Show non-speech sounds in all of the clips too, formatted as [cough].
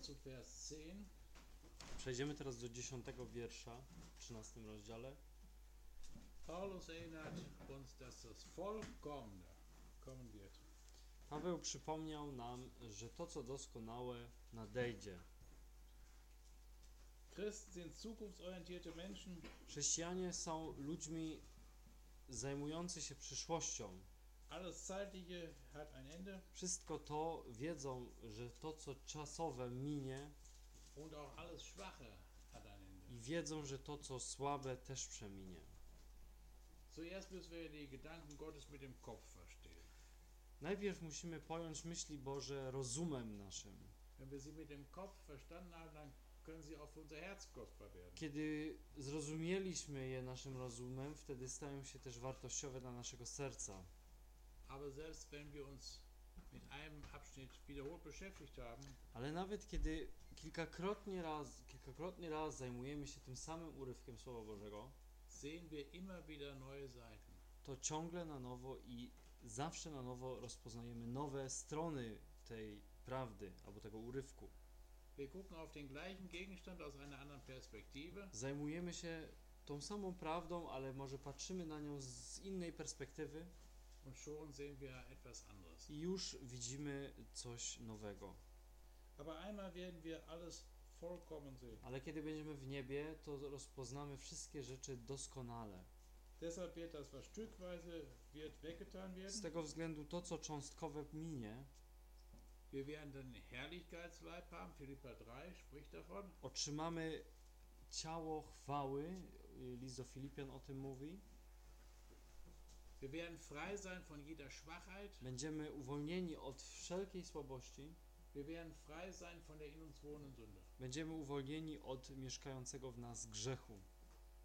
weiter zu Vers 10. Przejdziemy teraz do 10 wiersza w 13 rozdziale. Paulus erinnert uns, dass das Vollkommene kommen wird. Paweł przypomniał nam, że to co doskonałe nadejdzie. Christen sind zukunftsorientierte Menschen, Chrześcijanie są ludźmi zajmujący się przyszłością. Wszystko to wiedzą, że to co czasowe minie i wiedzą, że to co słabe też przeminie. Najpierw musimy pojąć myśli Boże rozumem naszym. Kiedy zrozumieliśmy je naszym rozumem, wtedy stają się też wartościowe dla naszego serca. Aber selbst wenn wir uns mit einem Abschnitt wiederholt beschäftigt haben, Ale nawet kiedy kilkakrotnie raz, kilkakrotnie raz zajmujemy się tym samym urywkiem Słowa Bożego, sehen wir immer wieder neue Seiten. to ciągle na nowo i zawsze na nowo rozpoznajemy nowe strony tej prawdy albo tego urywku. Wir gucken auf den gleichen Gegenstand aus einer anderen Perspektive Zajmujemy się tą samą prawdą, ale może patrzymy na nią z innej perspektywy i już widzimy coś nowego. Ale kiedy będziemy w niebie, to rozpoznamy wszystkie rzeczy doskonale. Z tego względu to, co cząstkowe minie, Wir werden den Herrlichkeitsleib haben. Philippa 3 spricht davon. otrzymamy ciało chwały. List do Filipian o tym mówi. Wir werden frei sein von jeder Schwachheit. Będziemy uwolnieni od wszelkiej słabości. Wir werden frei sein von der in uns wohnenden Sünde. Będziemy uwolnieni od mieszkającego w nas grzechu.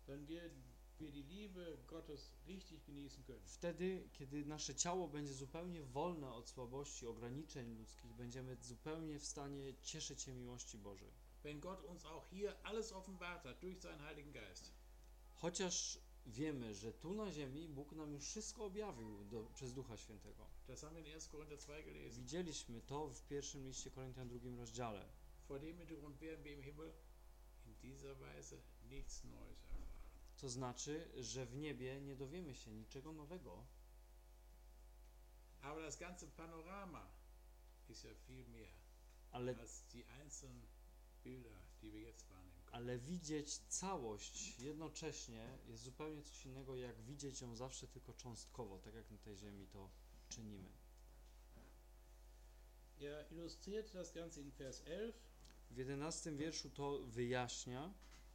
Dann werden wir die Liebe Gottes richtig genießen können. Wtedy, kiedy nasze ciało będzie zupełnie wolne od słabości, ograniczeń ludzkich, będziemy zupełnie w stanie cieszyć się miłości Bożej. Wenn Gott uns auch hier alles offenbart hat durch seinen Heiligen Geist. Chociaż wiemy, że tu na ziemi Bóg nam już wszystko objawił do, przez Ducha Świętego. Das haben wir in 1. Korinther 2 gelesen. Widzieliśmy to w pierwszym liście Koryntian drugim rozdziale. Vor dem Hintergrund werden wir im Himmel in dieser Weise nichts Neues erfahren. To znaczy, że w niebie nie dowiemy się niczego nowego, Aber das ganze Panorama ist ja viel mehr ale, als die einzelnen Bilder, die wir jetzt können. Ale widzieć całość jednocześnie jest zupełnie coś innego, jak widzieć ją zawsze tylko cząstkowo, tak jak na tej ziemi to czynimy. Er illustriert das Ganze in Vers 11. W jedenastym wierszu to wyjaśnia,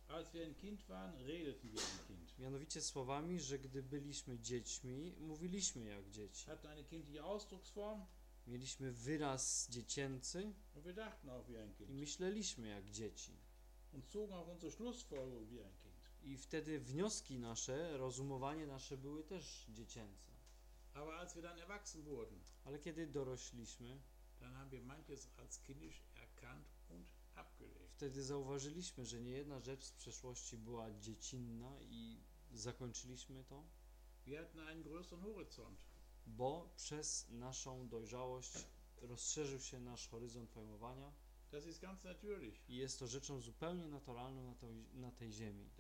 Als wir ein Kind waren, redeten wir ein Kind. mianowicie słowami, że gdy byliśmy dziećmi, mówiliśmy jak dzieci. Hatten eine kindliche Ausdrucksform Mieliśmy wyraz dziecięcy und wir dachten auch wie ein i Kind. myśleliśmy jak dzieci. I wtedy wnioski nasze, rozumowanie nasze były też dziecięce. Ale kiedy dorośliśmy, wtedy zauważyliśmy, że nie jedna rzecz z przeszłości była dziecinna i zakończyliśmy to, bo przez naszą dojrzałość rozszerzył się nasz horyzont pojmowania I jest to rzeczą zupełnie naturalną na, tej- na tej ziemi.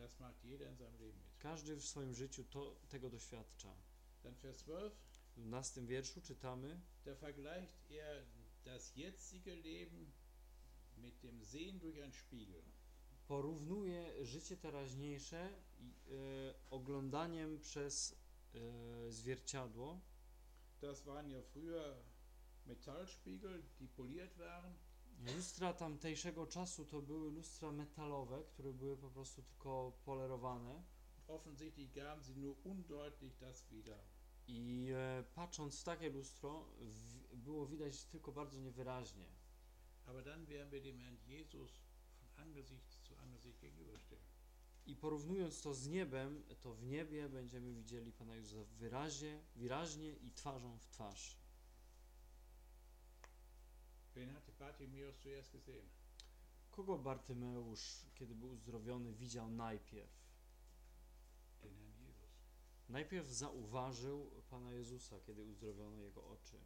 Każdy w swoim życiu to, tego doświadcza. Dann Vers 12. W 12 wierszu czytamy, Da vergleicht er das jetzige Leben mit dem Sehen durch einen Spiegel. porównuje życie teraźniejsze e, oglądaniem przez e, zwierciadło. Das waren ja früher Metallspiegel, die poliert waren. Lustra tamtejszego czasu to były lustra metalowe, które były po prostu tylko polerowane Offensichtlich gaben sie nur undeutlich das wieder. i e, patrząc w takie lustro w, było widać tylko bardzo niewyraźnie. Aber dann werden wir dem Herrn Jesus von Angesicht zu Angesicht gegenüberstehen. I porównując to z niebem, to w niebie będziemy widzieli Pana Jezusa wyraźnie, wyraźnie i twarzą w twarz. Wen hatte Bartimäus zuerst gesehen? Kogo Bartymeusz, kiedy był uzdrowiony, widział najpierw? Najpierw zauważył Pana Jezusa, kiedy uzdrowiono jego oczy.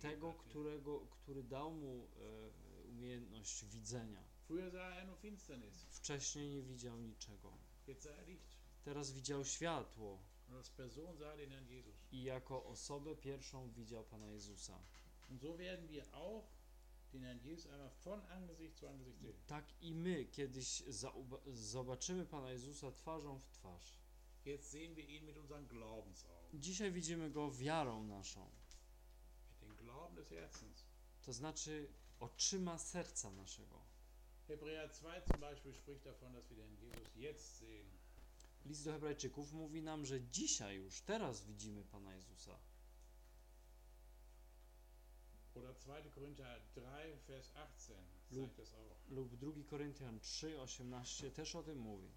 Tego, którego, który dał mu e, umiejętność widzenia. Wcześniej nie widział niczego. er. Teraz widział światło i jako osobę pierwszą widział Pana Jezusa. Und so werden wir auch den Herrn Jesus einmal von Angesicht zu Angesicht sehen. Tak i my kiedyś zobaczymy Pana Jezusa twarzą w twarz. Jetzt sehen wir ihn mit unseren Glaubensaugen, Dzisiaj widzimy Go wiarą naszą, mit dem Glauben des Herzens. to znaczy oczyma serca naszego. Hebräer 2 zum Beispiel spricht davon, dass wir den Jesus jetzt sehen. List do Hebrajczyków mówi nam, że dzisiaj już, teraz widzimy Pana Jezusa. Oder 2. Korinther 3, Vers 18 Lu- zeigt das auch. Lub 2 Koryntian 3, 18 też o tym mówi.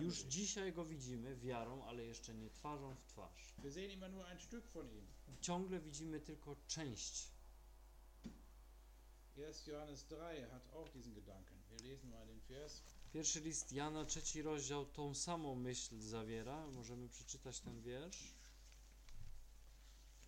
Już dzisiaj Go widzimy wiarą, ale jeszcze nie twarzą w twarz. Ciągle widzimy tylko część. 1. Johannes 3 hat auch diesen Gedanken. Wir lesen mal den Vers. Pierwszy list Jana, trzeci rozdział, tą samą myśl zawiera. Możemy przeczytać ten wiersz. 1. Johannes 3, Vers 2.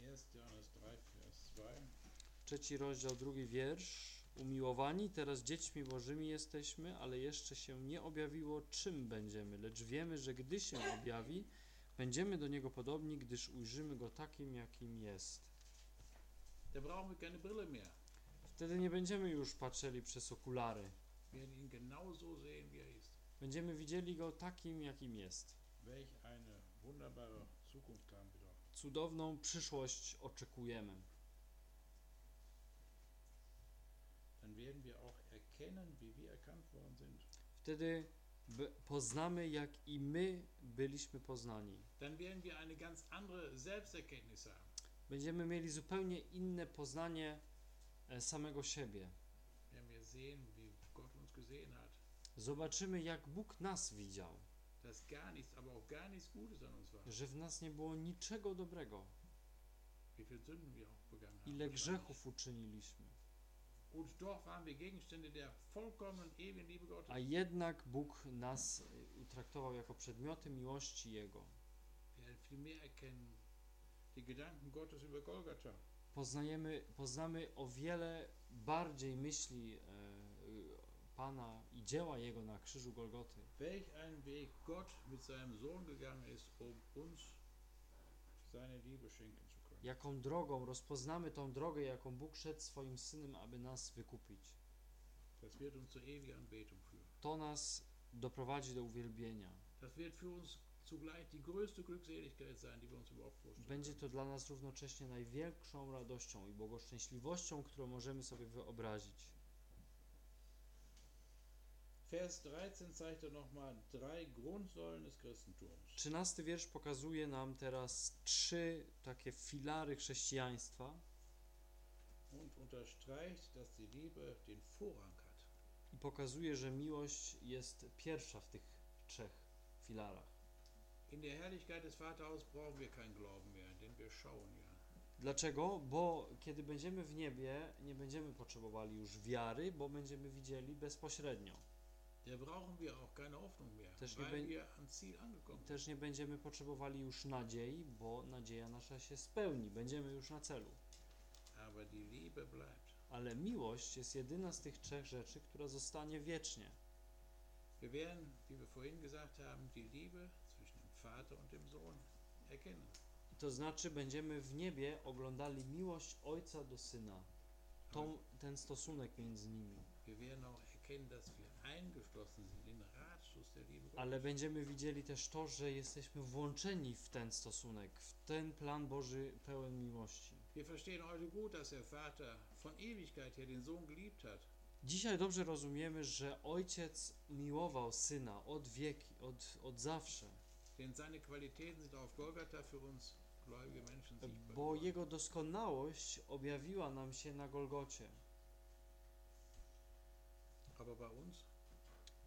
Trzeci rozdział, drugi wiersz. Umiłowani, teraz dziećmi Bożymi jesteśmy, ale jeszcze się nie objawiło, czym będziemy, lecz wiemy, że gdy się objawi, będziemy do Niego podobni, gdyż ujrzymy Go takim, jakim jest. Wtedy nie będziemy już patrzyli przez okulary. Er. Będziemy widzieli Go takim, jakim jest. Welch eine wunderbare Zukunft haben. Cudowną przyszłość oczekujemy. Wtedy poznamy, jak i my byliśmy poznani. Będziemy mieli zupełnie inne poznanie e, samego siebie. Zobaczymy, jak Bóg nas widział, Że w nas nie było niczego dobrego, ile grzechów uczyniliśmy. A jednak Bóg nas e, utraktował jako przedmioty miłości Jego. Poznajemy, poznamy o wiele bardziej myśli e, Pana i dzieła Jego na krzyżu Golgoty. Welch ein Weg Gott mit seinem Sohn gegangen ist, um uns seine Liebe schenken zu können. Jaką drogą rozpoznamy tą drogę, jaką Bóg szedł swoim synem, aby nas wykupić. Das wird uns zur ewigen Anbetung führen. To nas doprowadzi do uwielbienia. Das wird für uns zugleich die größte Glückseligkeit sein, die wir uns überhaupt vorstellen. Będzie to dla nas równocześnie największą radością i błogoszczęśliwością, którą możemy sobie wyobrazić. Vers 13 zeigt er nochmal drei Grundsäulen des Christentums. Trzynasty wiersz pokazuje nam teraz trzy takie filary chrześcijaństwa und unterstreicht, dass die Liebe den Vorrang hat. i pokazuje, że miłość jest pierwsza w tych trzech filarach. In der Herrlichkeit des Vaterhauses brauchen wir keinen Glauben mehr, denn wir schauen ja. Dlaczego? Bo kiedy będziemy w niebie, nie będziemy potrzebowali już wiary, bo będziemy widzieli bezpośrednio. Angekommen sind. Też nie będziemy potrzebowali już nadziei, bo nadzieja nasza się spełni, będziemy już na celu. Ale miłość jest jedyna z tych trzech rzeczy, która zostanie wiecznie. To znaczy będziemy w niebie oglądali miłość ojca do syna. Tą, ten stosunek między nimi. Wir werden auch erkennen, dass wir Ale będziemy widzieli też to, że jesteśmy włączeni w ten stosunek, w ten plan Boży pełen miłości. Dzisiaj dobrze rozumiemy, że ojciec miłował syna od wieki, od, od zawsze, bo jego doskonałość objawiła nam się na Golgocie. Aber bei uns,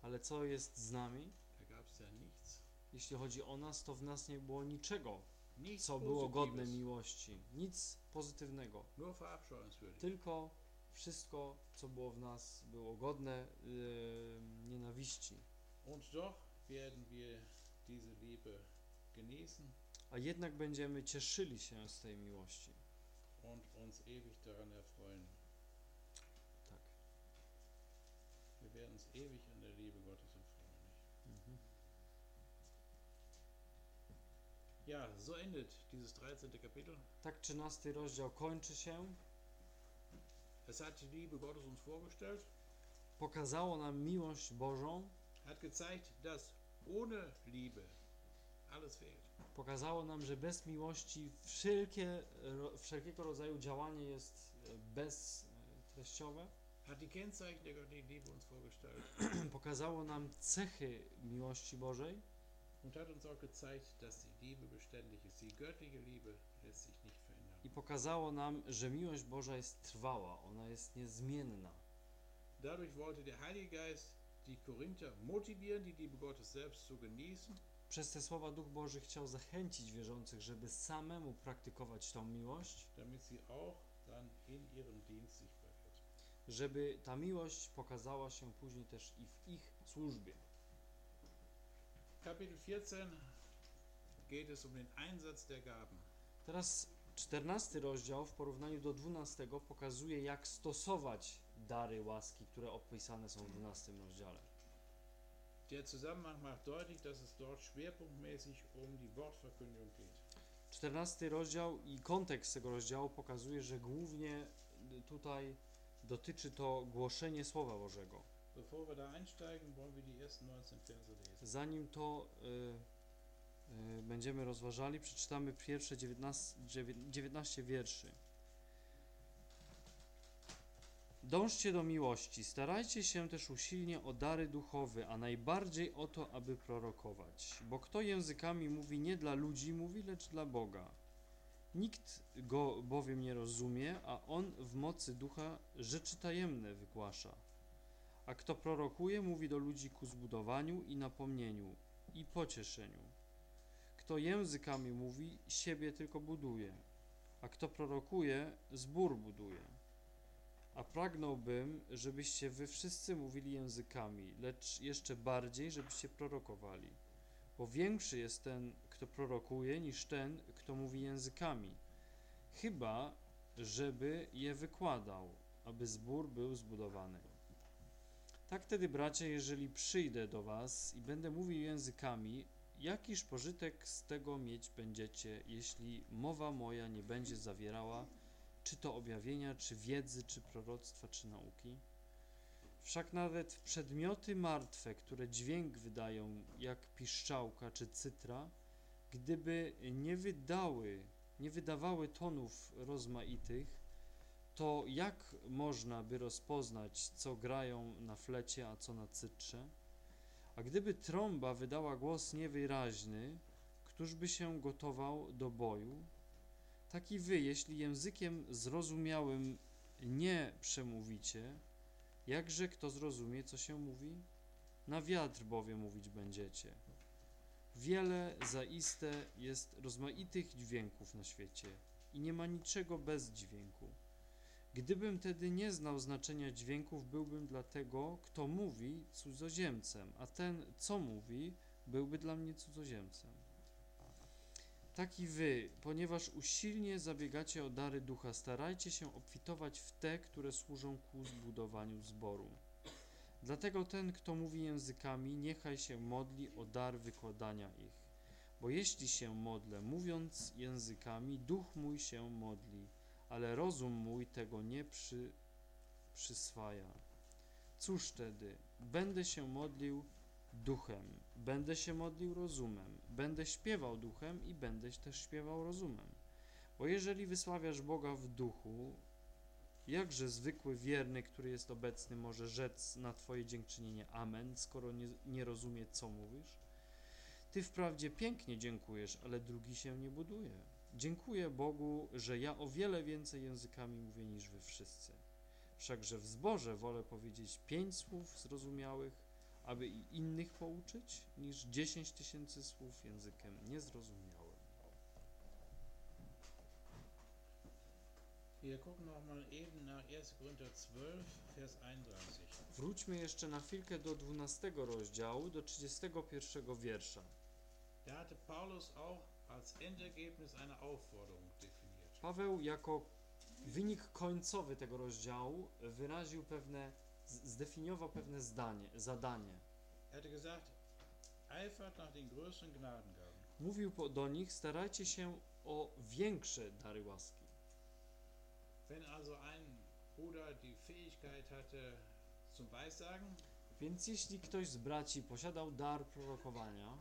Ale co jest z nami? nichts. Jeśli chodzi o nas, to w nas nie było niczego, co było godne miłości. Nic pozytywnego. verabscheuenswürdig. Tylko wszystko, co było w nas, było godne yy, nienawiści. A jednak będziemy cieszyli się z tej miłości. Tak. Wir werden uns ewig an der Liebe Gottes erfreuen. Mhm. Ja, so endet dieses 13. Kapitel. Tak 13 rozdział kończy się. Es hat die Liebe Gottes uns vorgestellt, Pokazało nam miłość Bożą, hat gezeigt, dass ohne Liebe alles fehlt. pokazało nam, że bez miłości wszelkie, wszelkiego rodzaju działanie jest e, beztreściowe. Hat die Kennzeichen der göttlichen Liebe uns vorgestellt [clears throat] Pokazało nam cechy miłości Bożej i pokazało nam, że miłość Boża jest trwała, ona jest niezmienna. Dadurch wollte der Heilige Geist die Korinther motivieren, die Liebe Gottes selbst zu genießen Przez te słowa Duch Boży chciał zachęcić wierzących, żeby samemu praktykować tą miłość, żeby ta miłość pokazała się później też i w ich służbie. Kapitel 14 geht es um den Einsatz der Gaben. Teraz 14 rozdział w porównaniu do 12 pokazuje, jak stosować dary łaski, które opisane są w 12 rozdziale. Der Zusammenhang macht deutlich, dass es dort schwerpunktmäßig um die Wortverkündigung geht. 14 rozdział i kontekst tego rozdziału pokazuje, że głównie tutaj dotyczy to głoszenie Słowa Bożego. Bevor wir da einsteigen, wollen wir die ersten 19 Verse lesen. Zanim to y, y, będziemy rozważali, przeczytamy pierwsze 19, dziewię- 19 wierszy. Dążcie do miłości, starajcie się też usilnie o dary duchowe, a najbardziej o to, aby prorokować. Bo kto językami mówi, nie dla ludzi mówi, lecz dla Boga. Nikt go bowiem nie rozumie, a on w mocy ducha rzeczy tajemne wygłasza. A kto prorokuje, mówi do ludzi ku zbudowaniu i napomnieniu i pocieszeniu. Kto językami mówi, siebie tylko buduje, a kto prorokuje, zbór buduje. A pragnąłbym, żebyście wy wszyscy mówili językami, lecz jeszcze bardziej, żebyście prorokowali. Bo większy jest ten, kto prorokuje, niż ten, kto mówi językami. Chyba, żeby je wykładał, aby zbór był zbudowany. Tak tedy, bracia, jeżeli przyjdę do was i będę mówił językami, jakiż pożytek z tego mieć będziecie, jeśli mowa moja nie będzie zawierała czy to objawienia, czy wiedzy, czy proroctwa, czy nauki? Wszak nawet przedmioty martwe, które dźwięk wydają, jak piszczałka czy cytra, gdyby nie wydały, nie wydawały tonów rozmaitych, to jak można by rozpoznać, co grają na flecie, a co na cytrze? A gdyby trąba wydała głos niewyraźny, któż by się gotował do boju? Tak i wy, jeśli językiem zrozumiałym nie przemówicie, jakże kto zrozumie, co się mówi? Na wiatr bowiem mówić będziecie. Wiele zaiste jest rozmaitych dźwięków na świecie i nie ma niczego bez dźwięku. Gdybym tedy nie znał znaczenia dźwięków, byłbym dla tego, kto mówi, cudzoziemcem, a ten, co mówi, byłby dla mnie cudzoziemcem. Tak i wy, ponieważ usilnie zabiegacie o dary ducha, starajcie się obfitować w te, które służą ku zbudowaniu zboru. Dlatego ten, kto mówi językami, niechaj się modli o dar wykładania ich. Bo jeśli się modlę, mówiąc językami, duch mój się modli, ale rozum mój tego nie przy, przyswaja. Cóż tedy, będę się modlił duchem, będę się modlił rozumem, będę śpiewał duchem i będę też śpiewał rozumem. Bo jeżeli wysławiasz Boga w duchu, jakże zwykły wierny, który jest obecny, może rzec na Twoje dziękczynienie Amen, skoro nie, nie rozumie, co mówisz? Ty wprawdzie pięknie dziękujesz, ale drugi się nie buduje. Dziękuję Bogu, że ja o wiele więcej językami mówię niż wy wszyscy. Wszakże w zborze wolę powiedzieć pięć słów zrozumiałych, aby i innych pouczyć, niż dziesięć tysięcy słów językiem niezrozumiałym. Wir gucken nochmal eben nach 1. Korinther 12, Vers 31. Wróćmy jeszcze na chwilkę do 12 rozdziału, do 31 wiersza. Da hatte Paulus auch als Endergebnis eine Aufforderung definiert. Paweł jako wynik końcowy tego rozdziału wyraził pewne, zdefiniował pewne zdanie, zadanie. Er hatte gesagt, eifert nach den größeren Gnadengaben. Mówił do nich, starajcie się o większe dary łaski. Wenn also ein Bruder die Fähigkeit hatte zum Weissagen, Więc jeśli ktoś z braci posiadał dar prorokowania,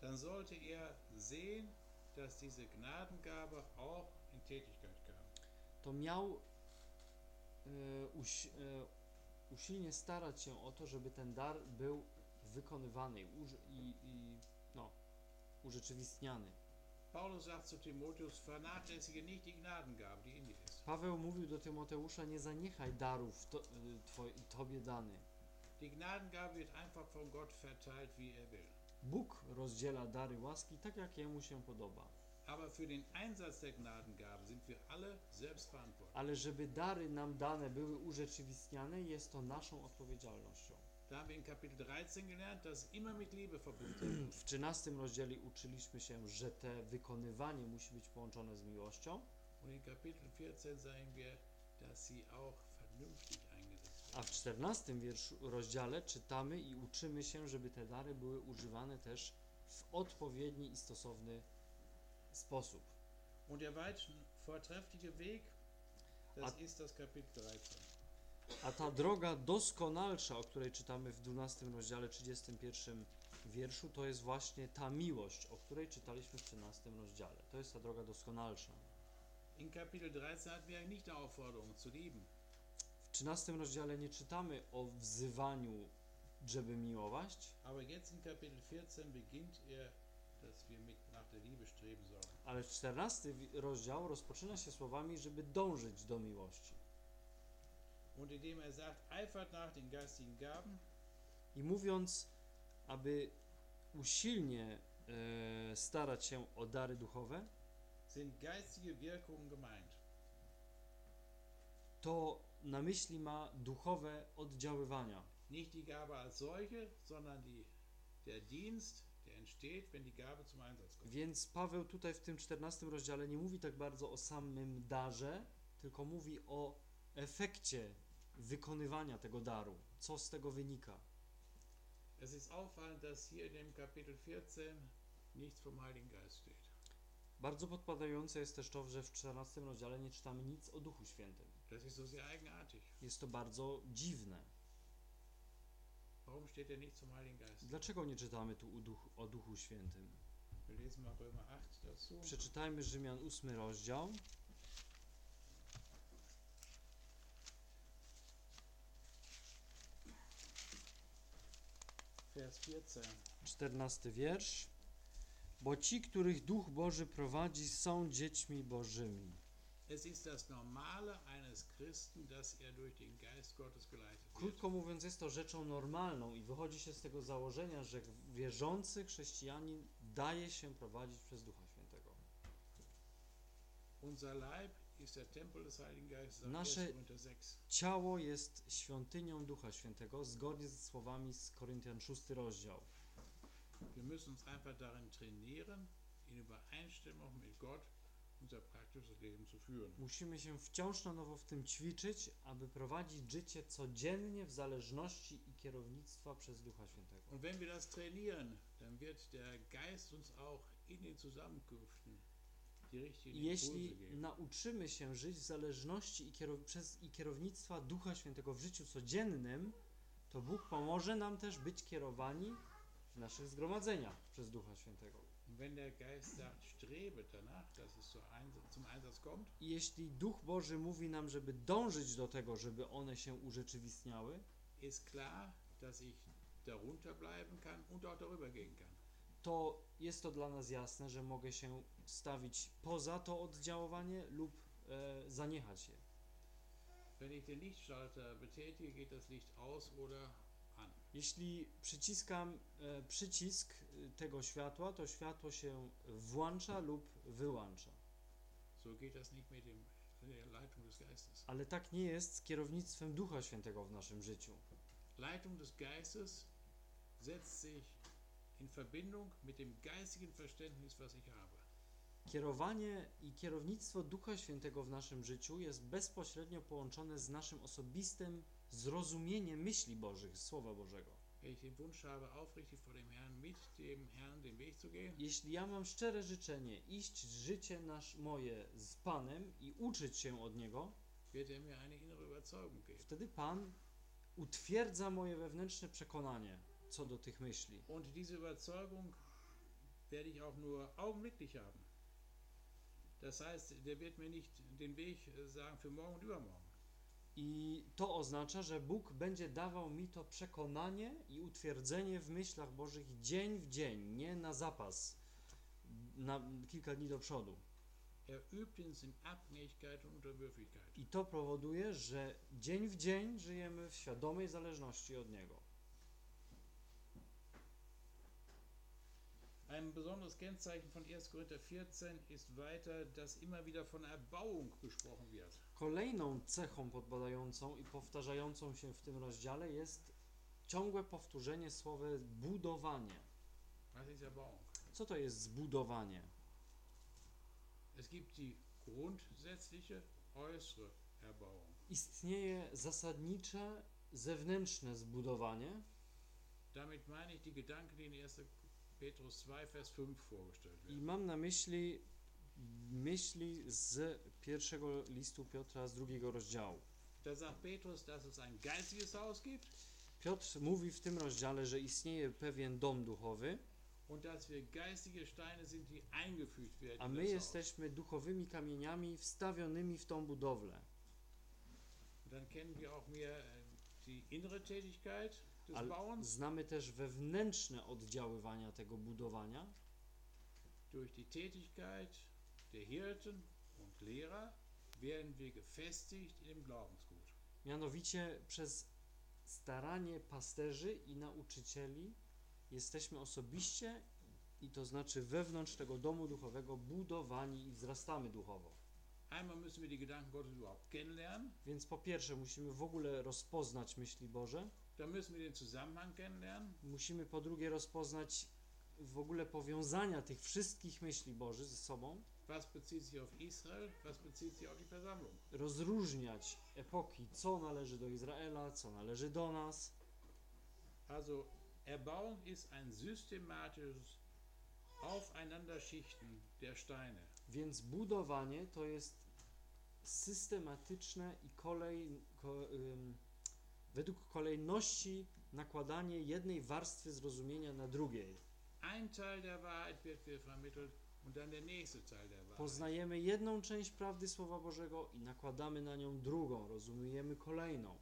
dann sollte er sehen, dass diese Gnadengabe auch in Tätigkeit kam. to miał e, uś, e, usilnie starać się o to, żeby ten dar był wykonywany i, i, i no, urzeczywistniany. Paulus sagt zu Timotheus, vernachlässige nicht die Gnadengabe, die in dir ist. Paweł mówił do Tymoteusza, nie zaniechaj darów to, y, twoj, Tobie dany. Die Gnadengabe wird einfach von Gott verteilt, wie er will. Bóg rozdziela dary łaski tak, jak Jemu się podoba. Ale żeby dary nam dane były urzeczywistniane, jest to naszą odpowiedzialnością. Da haben wir in Kapitel 13 gelernt, dass es immer mit Liebe verbunden [clears throat] sein muss. W 13 rozdziale uczyliśmy się, że te wykonywanie musi być połączone z miłością, Und in Kapitel 14 sagen wir, dass sie auch vernünftig. A w 14 wierszu, rozdziale czytamy i uczymy się, żeby te dary były używane też w odpowiedni i stosowny sposób. Und der weit vortreffliche Weg, das Ad- ist das Kapitel 13. A ta droga doskonalsza, o której czytamy w 12 rozdziale 31 wierszu, to jest właśnie ta miłość, o której czytaliśmy w 13 rozdziale. To jest ta droga doskonalsza. In Kapitel 13 hatten wir nicht die Aufforderung zu lieben, 13 rozdziale nie czytamy o wzywaniu, żeby miłować, aber jetzt in Kapitel 14 beginnt er, dass wir mit nach der Liebe streben sollen. ale 14 wi- rozdział rozpoczyna się słowami, żeby dążyć do miłości. Und indem er sagt, eifert nach den geistigen Gaben, I mówiąc, aby usilnie e, starać się o dary duchowe, sind geistige Wirkungen gemeint. to na myśli ma duchowe oddziaływania. Nicht die Gabe als solche, sondern die, der Dienst, der entsteht, wenn die Gabe zum Einsatz kommt. Więc Paweł tutaj w tym 14 rozdziale nie mówi tak bardzo o samym darze, tylko mówi o efekcie wykonywania tego daru. Co z tego wynika? Es ist auffallend, dass hier in dem Kapitel 14 nichts vom Heiligen Geist steht. Bardzo podpadające jest też to, że w 14 rozdziale nie czytamy nic o Duchu Świętym. Das ist so sehr eigenartig. Jest to bardzo dziwne. Warum steht nichts vom Heiligen Geist? Dlaczego nie czytamy tu o Duchu, o Duchu Świętym? Wir lesen mal Römer 8 dazu. Przeczytajmy Rzymian 8 rozdział. Vers 14. 14 wiersz. Bo ci, których Duch Boży prowadzi, są dziećmi Bożymi. Er. Krótko mówiąc, jest to rzeczą normalną i wychodzi się z tego założenia, że wierzący chrześcijanin daje się prowadzić przez Ducha Świętego. Nasze- 1. Korinther 6. Ciało jest świątynią Ducha Świętego, zgodnie ze słowami z Koryntian 6 rozdział. Wir müssen uns einfach darin trainieren, in Übereinstimmung mit Gott unser praktisches Leben zu führen. Musimy się wciąż na nowo w tym ćwiczyć, aby prowadzić życie codziennie w zależności i kierownictwa przez Ducha Świętego. Und wenn wir das trainieren, dann wird der Geist uns auch in den Zusammenkünften die richtigen I jeśli geben. nauczymy się żyć w zależności i, kierow- przez, i kierownictwa Ducha Świętego w życiu codziennym, to Bóg pomoże nam też być kierowani w naszych zgromadzeniach przez Ducha Świętego. I jeśli Duch Boży mówi nam, żeby dążyć do tego, żeby one się urzeczywistniały, ist klar, dass ich darunter bleiben kann und auch darüber gehen kann. to jest to dla nas jasne, że mogę się stawić poza to oddziaływanie lub e, zaniechać je. Wenn ich den Lichtschalter betätige, geht das Licht aus oder. Jeśli przyciskam e, przycisk e, tego światła, to światło się włącza lub wyłącza. Ale tak nie jest z kierownictwem Ducha Świętego w naszym życiu. Leitung des Geistes setzt sich in Verbindung mit dem geistigen Verständnis, was ich habe. Kierowanie i kierownictwo Ducha Świętego w naszym życiu jest bezpośrednio połączone z naszym osobistym zrozumieniem myśli Bożych, Słowa Bożego. Jeśli ja mam szczere życzenie iść życie nasz, moje z Panem i uczyć się od Niego, er wtedy Pan utwierdza moje wewnętrzne przekonanie co do tych myśli. Und diese Überzeugung werde ich auch nur augenblicklich haben. Das heißt, der wird mir nicht den Weg sagen für morgen und übermorgen. I to oznacza, że Bóg będzie dawał mi to przekonanie i utwierdzenie w myślach Bożych dzień w dzień, nie na zapas, na kilka dni do przodu. Er. I to powoduje, że dzień w dzień żyjemy w świadomej zależności od Niego. Ein besonderes Kennzeichen von 1. Korinther 14 ist weiter, dass immer wieder von Erbauung gesprochen wird. Kolejną cechą podbadającą i powtarzającą się w tym rozdziale jest ciągłe powtórzenie słowa budowanie. Was ist Erbauung? Co to jest zbudowanie? Es gibt die grundsätzliche äußere Erbauung. Istnieje zasadnicze, zewnętrzne zbudowanie, Damit meine ich die Gedanken, die in 1. Petrus 2, Vers 5 vorgestellt I mam na myśli myśli z pierwszego listu Piotra z drugiego rozdziału. Da sagt Petrus, dass es ein geistiges Haus gibt. Piotr mówi w tym rozdziale, że istnieje pewien dom duchowy, a my jesteśmy duchowymi kamieniami wstawionymi w tą budowlę. Dann kennen wir auch mehr äh, die innere Tätigkeit Ale znamy też wewnętrzne oddziaływania tego budowania. Durch die Tätigkeit der Hirten und Lehrer werden wir gefestigt dem Glaubensgut. Mianowicie przez staranie pasterzy i nauczycieli jesteśmy osobiście, i to znaczy wewnątrz tego domu duchowego, budowani i wzrastamy duchowo. Einmal müssen wir die Gedanken Gottes überhaupt kennenlernen. Więc po pierwsze musimy w ogóle rozpoznać myśli Boże, Dann müssen wir den Zusammenhang kennenlernen. musimy po drugie rozpoznać w ogóle powiązania tych wszystkich myśli Bożych ze sobą, Was bezieht sich auf Israel? Was bezieht sich auf die Versammlung? rozróżniać epoki, co należy do Izraela, co należy do nas. Also Erbauung ist ein systematisches Aufeinanderschichten der Steine. Więc budowanie to jest systematyczne i kolej, ko, ym, według kolejności nakładanie jednej warstwy zrozumienia na drugiej. Poznajemy jedną część prawdy Słowa Bożego i nakładamy na nią drugą, rozumiemy kolejną.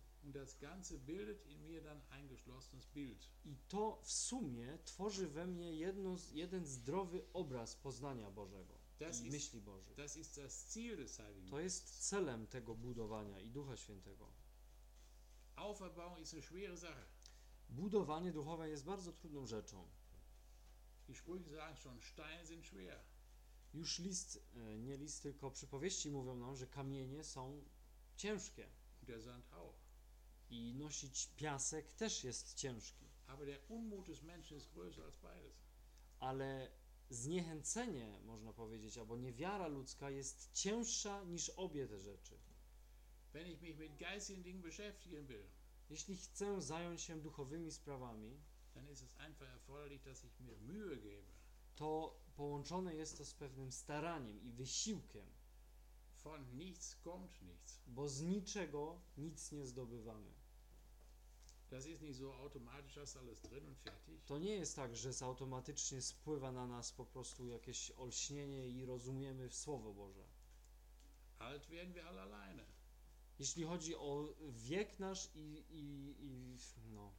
I to w sumie tworzy we mnie jedno, jeden zdrowy obraz poznania Bożego Das i myśli Heiligen To jest celem tego budowania i Ducha Świętego. Auferbauung ist eine schwere Sache. Budowanie duchowe jest bardzo trudną rzeczą. Die Sprüche sagen schon, Steine sind schwer. Już list, e, nie list, tylko przypowieści mówią nam, że kamienie są ciężkie der Sand auch. i nosić piasek też jest ciężki. Aber der Unmut des Menschen ist größer als beides. Ale zniechęcenie, można powiedzieć, albo niewiara ludzka jest cięższa niż obie te rzeczy. Jeśli chcę zająć się duchowymi sprawami, dann ist es einfach erforderlich, dass ich mir Mühe gebe. to połączone jest to z pewnym staraniem i wysiłkiem, Von nichts kommt nichts. bo z niczego nic nie zdobywamy. Das ist nicht so automatisch, hast alles drin und fertig. To nie jest tak, że automatycznie spływa na nas po prostu jakieś olśnienie i rozumiemy w Słowo Boże. Alt werden wir alle alleine. Jeśli chodzi o wiek nasz i, i, i no,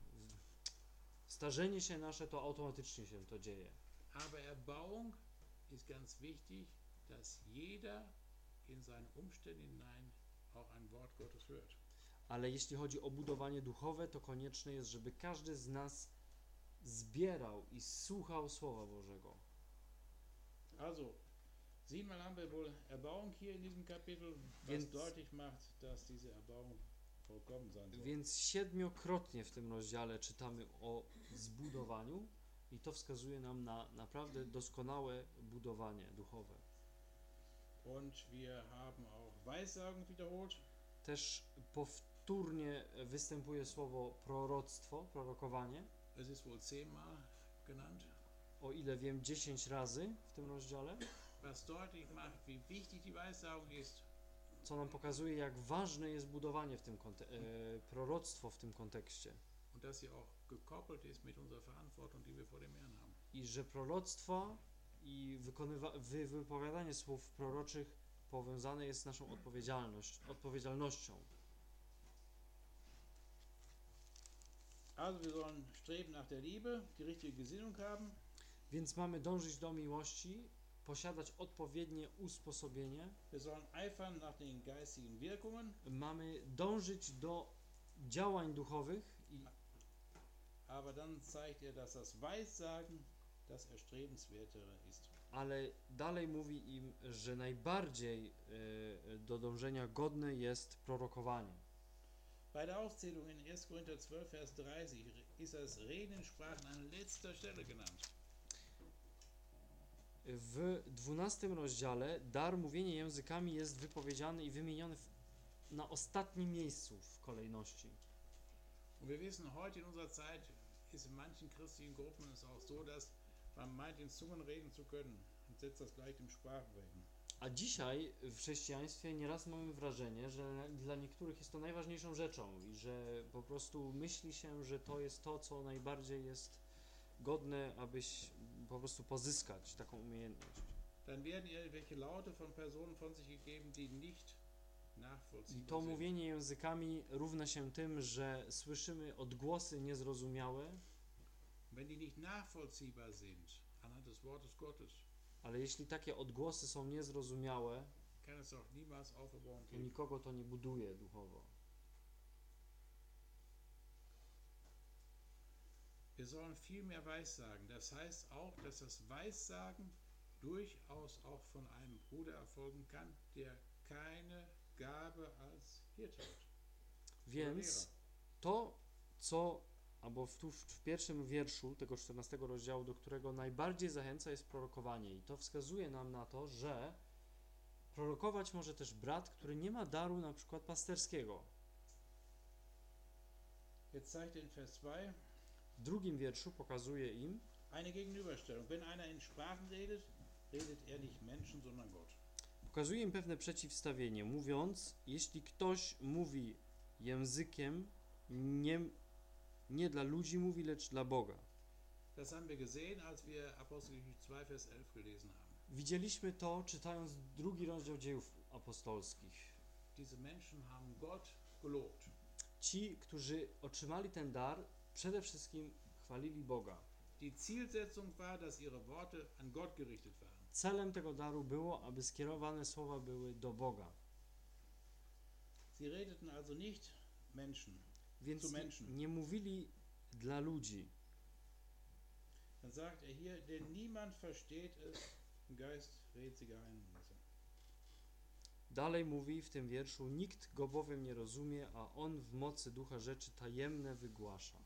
starzenie się nasze, to automatycznie się to dzieje. Aber Erbauung ist ganz wichtig, dass jeder in seine Umstände hinein auch ein Wort Gottes hört. Ale jeśli chodzi o budowanie duchowe, to konieczne jest, żeby każdy z nas zbierał i słuchał Słowa Bożego. Also, siebenmal haben wir wohl Erbauung hier in diesem Kapitel, was Więc- deutlich macht, dass diese Erbauung vollkommen sein soll. Więc siedmiokrotnie w tym rozdziale czytamy o zbudowaniu i to wskazuje nam na naprawdę doskonałe budowanie duchowe. Und wir haben auch Weissagen wiederholt. Też powtórnie występuje słowo proroctwo, prorokowanie. Es ist wohl zehnmal genannt, O ile wiem, 10 razy w tym rozdziale, co nam pokazuje, jak ważne jest budowanie w tym konte- e, proroctwo w tym kontekście. I że proroctwo i wykonywa- wy- wypowiadanie słów proroczych powiązane jest z naszą odpowiedzialność, odpowiedzialnością. Also wir sollen streben nach der Liebe, die richtige Gesinnung haben, Więc mamy dążyć do miłości, posiadać odpowiednie usposobienie, mamy dążyć do działań duchowych i aber dann zeigt er, dass das Weissagen das Erstrebenswertere ist. ale dalej mówi im, że najbardziej e, do dążenia godne jest prorokowanie. Bei der Aufzählung in 1. Korinther 12, Vers 30 ist das Reden in Sprachen an letzter Stelle genannt. W 12 rozdziale dar mówienia językami jest wypowiedziany i wymieniony w, na ostatnim miejscu w kolejności. Und wir wissen, heute in unserer Zeit ist in manchen christlichen Gruppen es auch so, dass man meint, in Zungen reden zu können und setzt das gleich Sprachenreden. A dzisiaj w chrześcijaństwie nieraz mamy wrażenie, że dla niektórych jest to najważniejszą rzeczą i że po prostu myśli się, że to jest to, co najbardziej jest godne, abyś po prostu pozyskać taką umiejętność. Dann werden irgendwelche Laute von Personen von sich gegeben, die nicht I to mówienie językami równa się tym, że słyszymy odgłosy niezrozumiałe, ale jeśli takie odgłosy są niezrozumiałe, to nikogo to nie buduje duchowo. Wir sollen viel mehr Weissagen. Das heißt auch, dass das Weissagen durchaus auch von einem Bruder erfolgen kann, der keine Gabe als Hirte hat. Więc to, co, albo w, tu w, pierwszym wierszu tego 14 rozdziału, do którego najbardziej zachęca jest prorokowanie. I to wskazuje nam na to, że prorokować może też brat, który nie ma daru na przykład pasterskiego. Jetzt zeigt in Vers 2 W drugim wierszu pokazuje im, eine Gegenüberstellung. Wenn einer in Sprachen redet, redet er nicht Menschen, sondern Gott. pokazuje im pewne przeciwstawienie, mówiąc, jeśli ktoś mówi językiem, nie, nie dla ludzi mówi, lecz dla Boga. Das haben wir gesehen, als wir Apostelgeschichte 2, Vers 11 gelesen haben. Widzieliśmy to czytając drugi rozdział dziejów apostolskich. Diese Menschen haben Gott gelobt. Ci, którzy otrzymali ten dar, przede wszystkim chwalili Boga. Die Zielsetzung war, dass ihre Worte an Gott gerichtet waren. Celem tego daru było, aby skierowane słowa były do Boga. Sie redeten also nicht Menschen. Więc Zu nie, Menschen. nie mówili dla ludzi. Dann sagt er hier, denn niemand versteht es, im Geist redet sie Geheimnisse. Dalej mówi w tym wierszu, nikt go bowiem nie rozumie, a on w mocy ducha rzeczy tajemne wygłasza.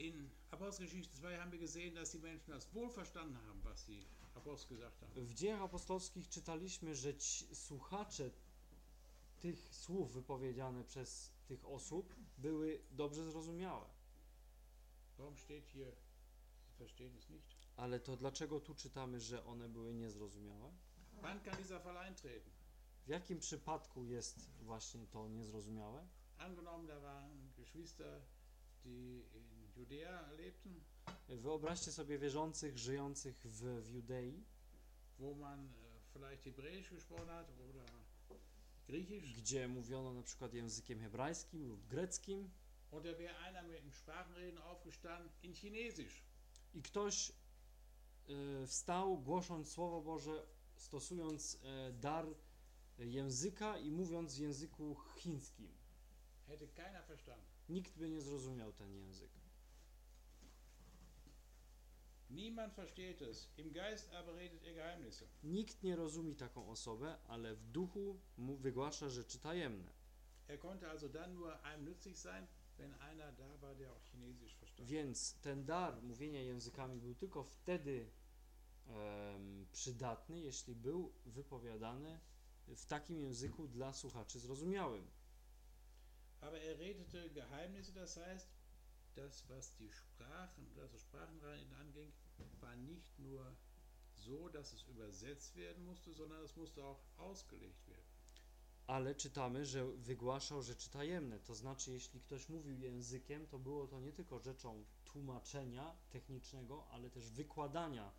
In Apostelgeschichte 2 haben wir gesehen, dass die Menschen das wohl verstanden haben, was die Apostel gesagt haben. W dziejach apostolskich czytaliśmy, że ci słuchacze tych słów wypowiedziane przez tych osób były dobrze zrozumiałe. Warum steht hier, verstehen es nicht? Ale to dlaczego tu czytamy, że one były niezrozumiałe? Wann kann dieser Fall eintreten? W jakim przypadku jest właśnie to niezrozumiałe? Angenommen, da waren Geschwister, die in Wyobraźcie sobie wierzących żyjących w, w Judei, Griechisch. gdzie mówiono na przykład językiem hebrajskim lub greckim i ktoś y, wstał głosząc Słowo Boże, stosując y, dar języka i mówiąc w języku chińskim. Nikt by nie zrozumiał ten język. Niemand versteht es. Im Geist aber redet er Geheimnisse. Nikt nie rozumie taką osobę, ale w duchu mu wygłasza rzeczy tajemne. Er konnte also dann nur einem nützlich sein, wenn einer da war, der auch Chinesisch verstand. Więc ten dar mówienia językami był tylko wtedy em, przydatny, jeśli był wypowiadany w takim języku dla słuchaczy zrozumiałym. Aber er redete Geheimnisse, das heißt, das, was die Sprachen, also Sprachenreinigen anging, war nicht nur so, dass es übersetzt werden musste, sondern es musste auch ausgelegt werden. Ale czytamy, że wygłaszał rzeczy tajemne. To znaczy, jeśli ktoś mówił językiem, to było to nie tylko rzeczą tłumaczenia technicznego, ale też wykładania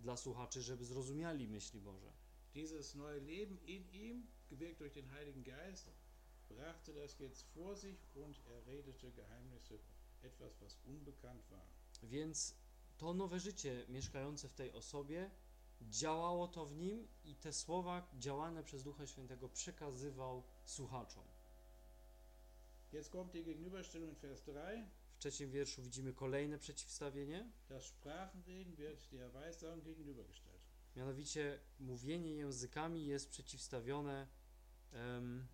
dla słuchaczy, żeby zrozumiali myśli Boże. Dieses neue Leben in ihm, gewirkt durch den Heiligen Geist, brachte das jetzt vor sich und er redete Geheimnisse, etwas, was unbekannt war. Więc to nowe życie mieszkające w tej osobie działało to w nim i te słowa działane przez Ducha Świętego przekazywał słuchaczom. Jetzt kommt die Gegenüberstellung in Vers 3. W trzecim wierszu widzimy kolejne przeciwstawienie, Das Sprachenreden wird der Weissagung gegenübergestellt. mianowicie mówienie językami jest przeciwstawione um,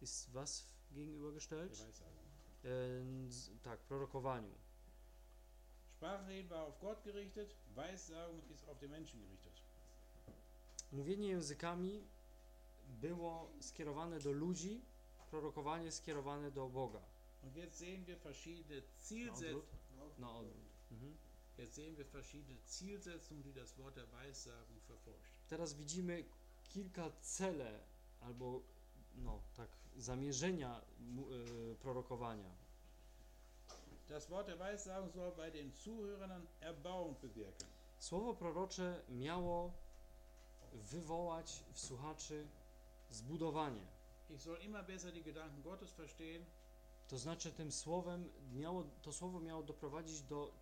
ist was gegenübergestellt? Der Weissagung. Z- tak, prorokowaniu. War auf Gott gerichtet, Weissagung ist auf den Menschen gerichtet. Mówienie językami było skierowane do ludzi, prorokowanie skierowane do Boga. Und jetzt sehen wir verschiedene Zielsetzungen. odwrót? Na odwrót. Mhm. Jetzt sehen wir verschiedene Zielsetzungen, die das Wort der Weissagung verfolgt. Teraz widzimy kilka cele albo no tak zamierzenia y, prorokowania. Das Wort der Weissagung soll bei den Zuhörern Erbauung bewirken. Słowo prorocze miało wywołać w słuchaczy zbudowanie. Ich soll immer besser die Gedanken Gottes verstehen, To znaczy tym słowem miało, to słowo miało doprowadzić do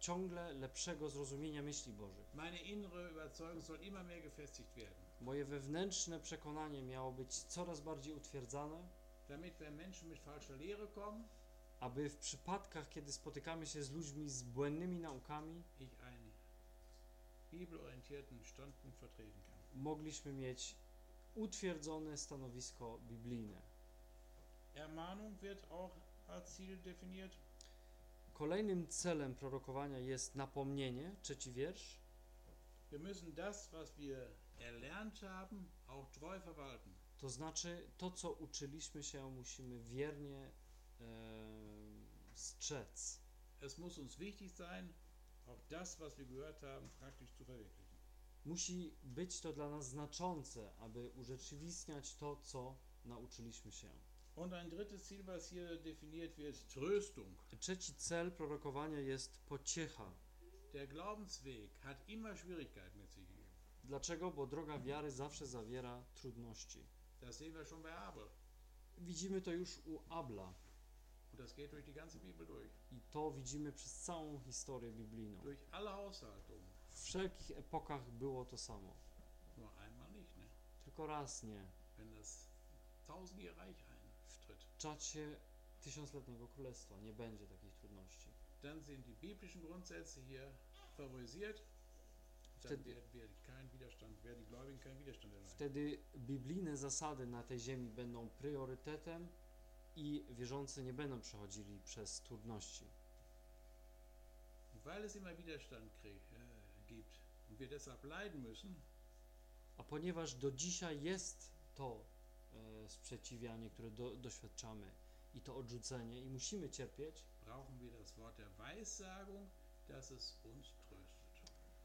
ciągle lepszego zrozumienia myśli Bożych. meine innere Überzeugung soll immer mehr gefestigt werden, Moje wewnętrzne przekonanie miało być coraz bardziej utwierdzane, damit mit falscher Lehre aby w przypadkach, kiedy spotykamy się z ludźmi z błędnymi naukami, ich einen bibelorientierten Standpunkt vertreten kann. mogliśmy mieć utwierdzone stanowisko biblijne. Ermahnung wird auch als Ziel definiert. Kolejnym celem prorokowania jest napomnienie, trzeci wiersz. Wir müssen das, was wir erlernt haben, auch treu verwalten. To znaczy, to co uczyliśmy się, musimy wiernie e, strzec. Es muss uns wichtig sein, auch das, was wir gehört haben, praktisch zu verwirklichen. Musi być to dla nas znaczące, aby urzeczywistniać to, co nauczyliśmy się. Und ein drittes Ziel, was hier definiert wird, Tröstung. Trzeci cel prorokowania jest pociecha. Der Glaubensweg hat immer Schwierigkeiten mit sich. Dlaczego? Bo droga wiary zawsze zawiera trudności. Das sehen wir schon bei Abel. Widzimy to już u Abla Und das geht durch die ganze Bibel durch. i to widzimy przez całą historię biblijną. Durch alle Haushaltungen. W wszelkich epokach było to samo. Nur einmal nicht, ne? Tylko raz nie. Wenn das tausendjährige Reich eintritt, W czacie tysiącletniego królestwa nie będzie takich trudności. dann sind die biblischen Grundsätze hier favorisiert. Wtedy- biblijne zasady na tej ziemi będą priorytetem i wierzący nie będą przechodzili przez trudności. Müssen, A ponieważ do dzisiaj jest to e, sprzeciwianie, które do, doświadczamy i to odrzucenie i musimy cierpieć, brauchen wir das Wort der Weissagung, dass es uns tröstet.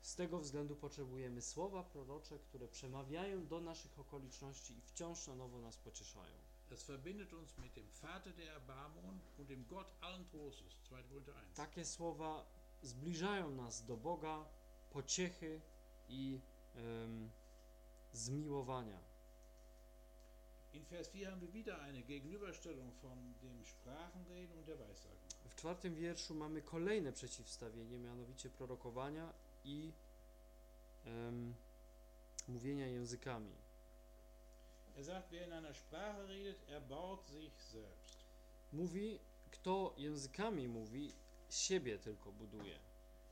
Z tego względu potrzebujemy słowa prorocze, które przemawiają do naszych okoliczności i wciąż na nowo nas pocieszają. Es verbindet uns mit dem Vater der Erbarmungen und dem Gott allen Trostes. 2. Korinther 1. Takie słowa zbliżają nas do Boga, pociechy i zmiłowania. In Vers 4 haben wir wieder eine Gegenüberstellung von dem Sprachenreden und der Weissagung. W czwartym wierszu mamy kolejne przeciwstawienie, mianowicie prorokowania i em, mówienia językami. Er sagt, wer in einer Sprache redet, erbaut sich selbst. Mówi, kto językami mówi, siebie tylko buduje.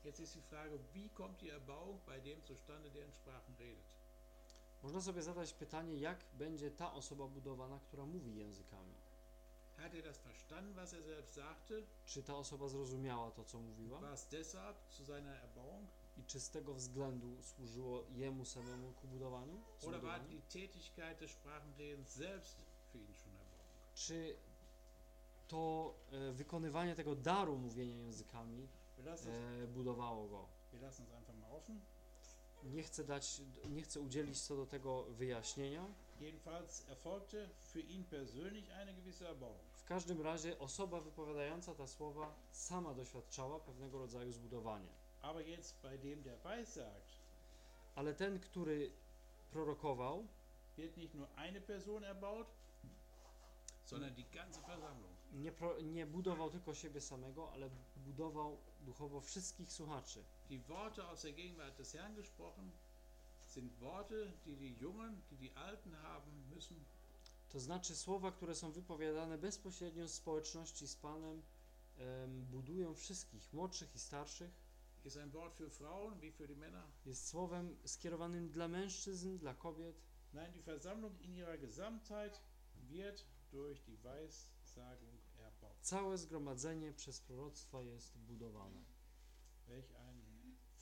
Jetzt ist die Frage, wie kommt die Erbauung bei dem zustande, der in Sprachen redet? Można sobie zadać pytanie, jak będzie ta osoba budowana, która mówi językami. Hat er das verstanden, was er selbst sagte? Czy ta osoba zrozumiała to, co mówiła? War es deshalb zu seiner Erbauung? I czy z tego względu służyło Jemu samemu ku budowaniu? Oder war zbudowaniu? die Tätigkeit des Sprachenredens selbst für ihn schon erworben? Czy to e, wykonywanie tego daru mówienia językami e, budowało go? wir lassen uns einfach mal offen. Nie chcę dać, nie chcę udzielić co do tego wyjaśnienia. Jedenfalls erfolgte für ihn persönlich eine gewisse Erbauung. W każdym razie osoba wypowiadająca te słowa sama doświadczała pewnego rodzaju zbudowania. Aber jetzt bei dem, der weissagt, Ale ten, który prorokował, wird nicht nur eine Person erbaut, sondern die ganze Versammlung. nie, pro, nie budował tylko siebie samego, ale budował duchowo wszystkich słuchaczy. Die Worte aus der Gegenwart des Herrn gesprochen sind Worte, die die Jungen, die die Alten haben müssen. To znaczy słowa, które są wypowiadane bezpośrednio z społeczności z Panem, em, budują wszystkich, młodszych i starszych. Ist ein Wort für Frauen wie für die Männer. Jest słowem skierowanym dla mężczyzn, dla kobiet. Nein, die Versammlung in ihrer Gesamtheit wird durch die Weissagung erbaut. Całe zgromadzenie przez proroctwa jest budowane. Welch ein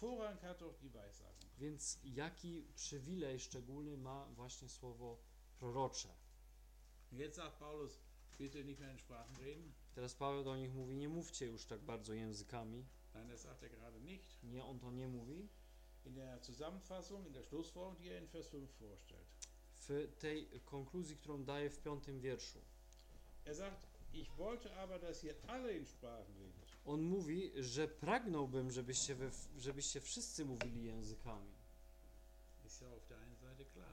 Vorrang hat doch die Weissagung. Więc jaki przywilej szczególny ma właśnie słowo prorocze? Jetzt sagt Paulus, bitte nicht mehr in Sprachen reden. Teraz Paweł do nich mówi, nie mówcie już tak bardzo językami. Nein, das sagt er gerade nicht. Nie, on to nie mówi. In der Zusammenfassung, in der Schlussfolgerung, die er in Vers 5 vorstellt. W tej konkluzji, którą daje w piątym wierszu. Er sagt, ich wollte aber, dass ihr alle in Sprachen redet. On mówi, że pragnąłbym, żebyście, we, żebyście wszyscy mówili językami. Ist ja auf der einen Seite klar.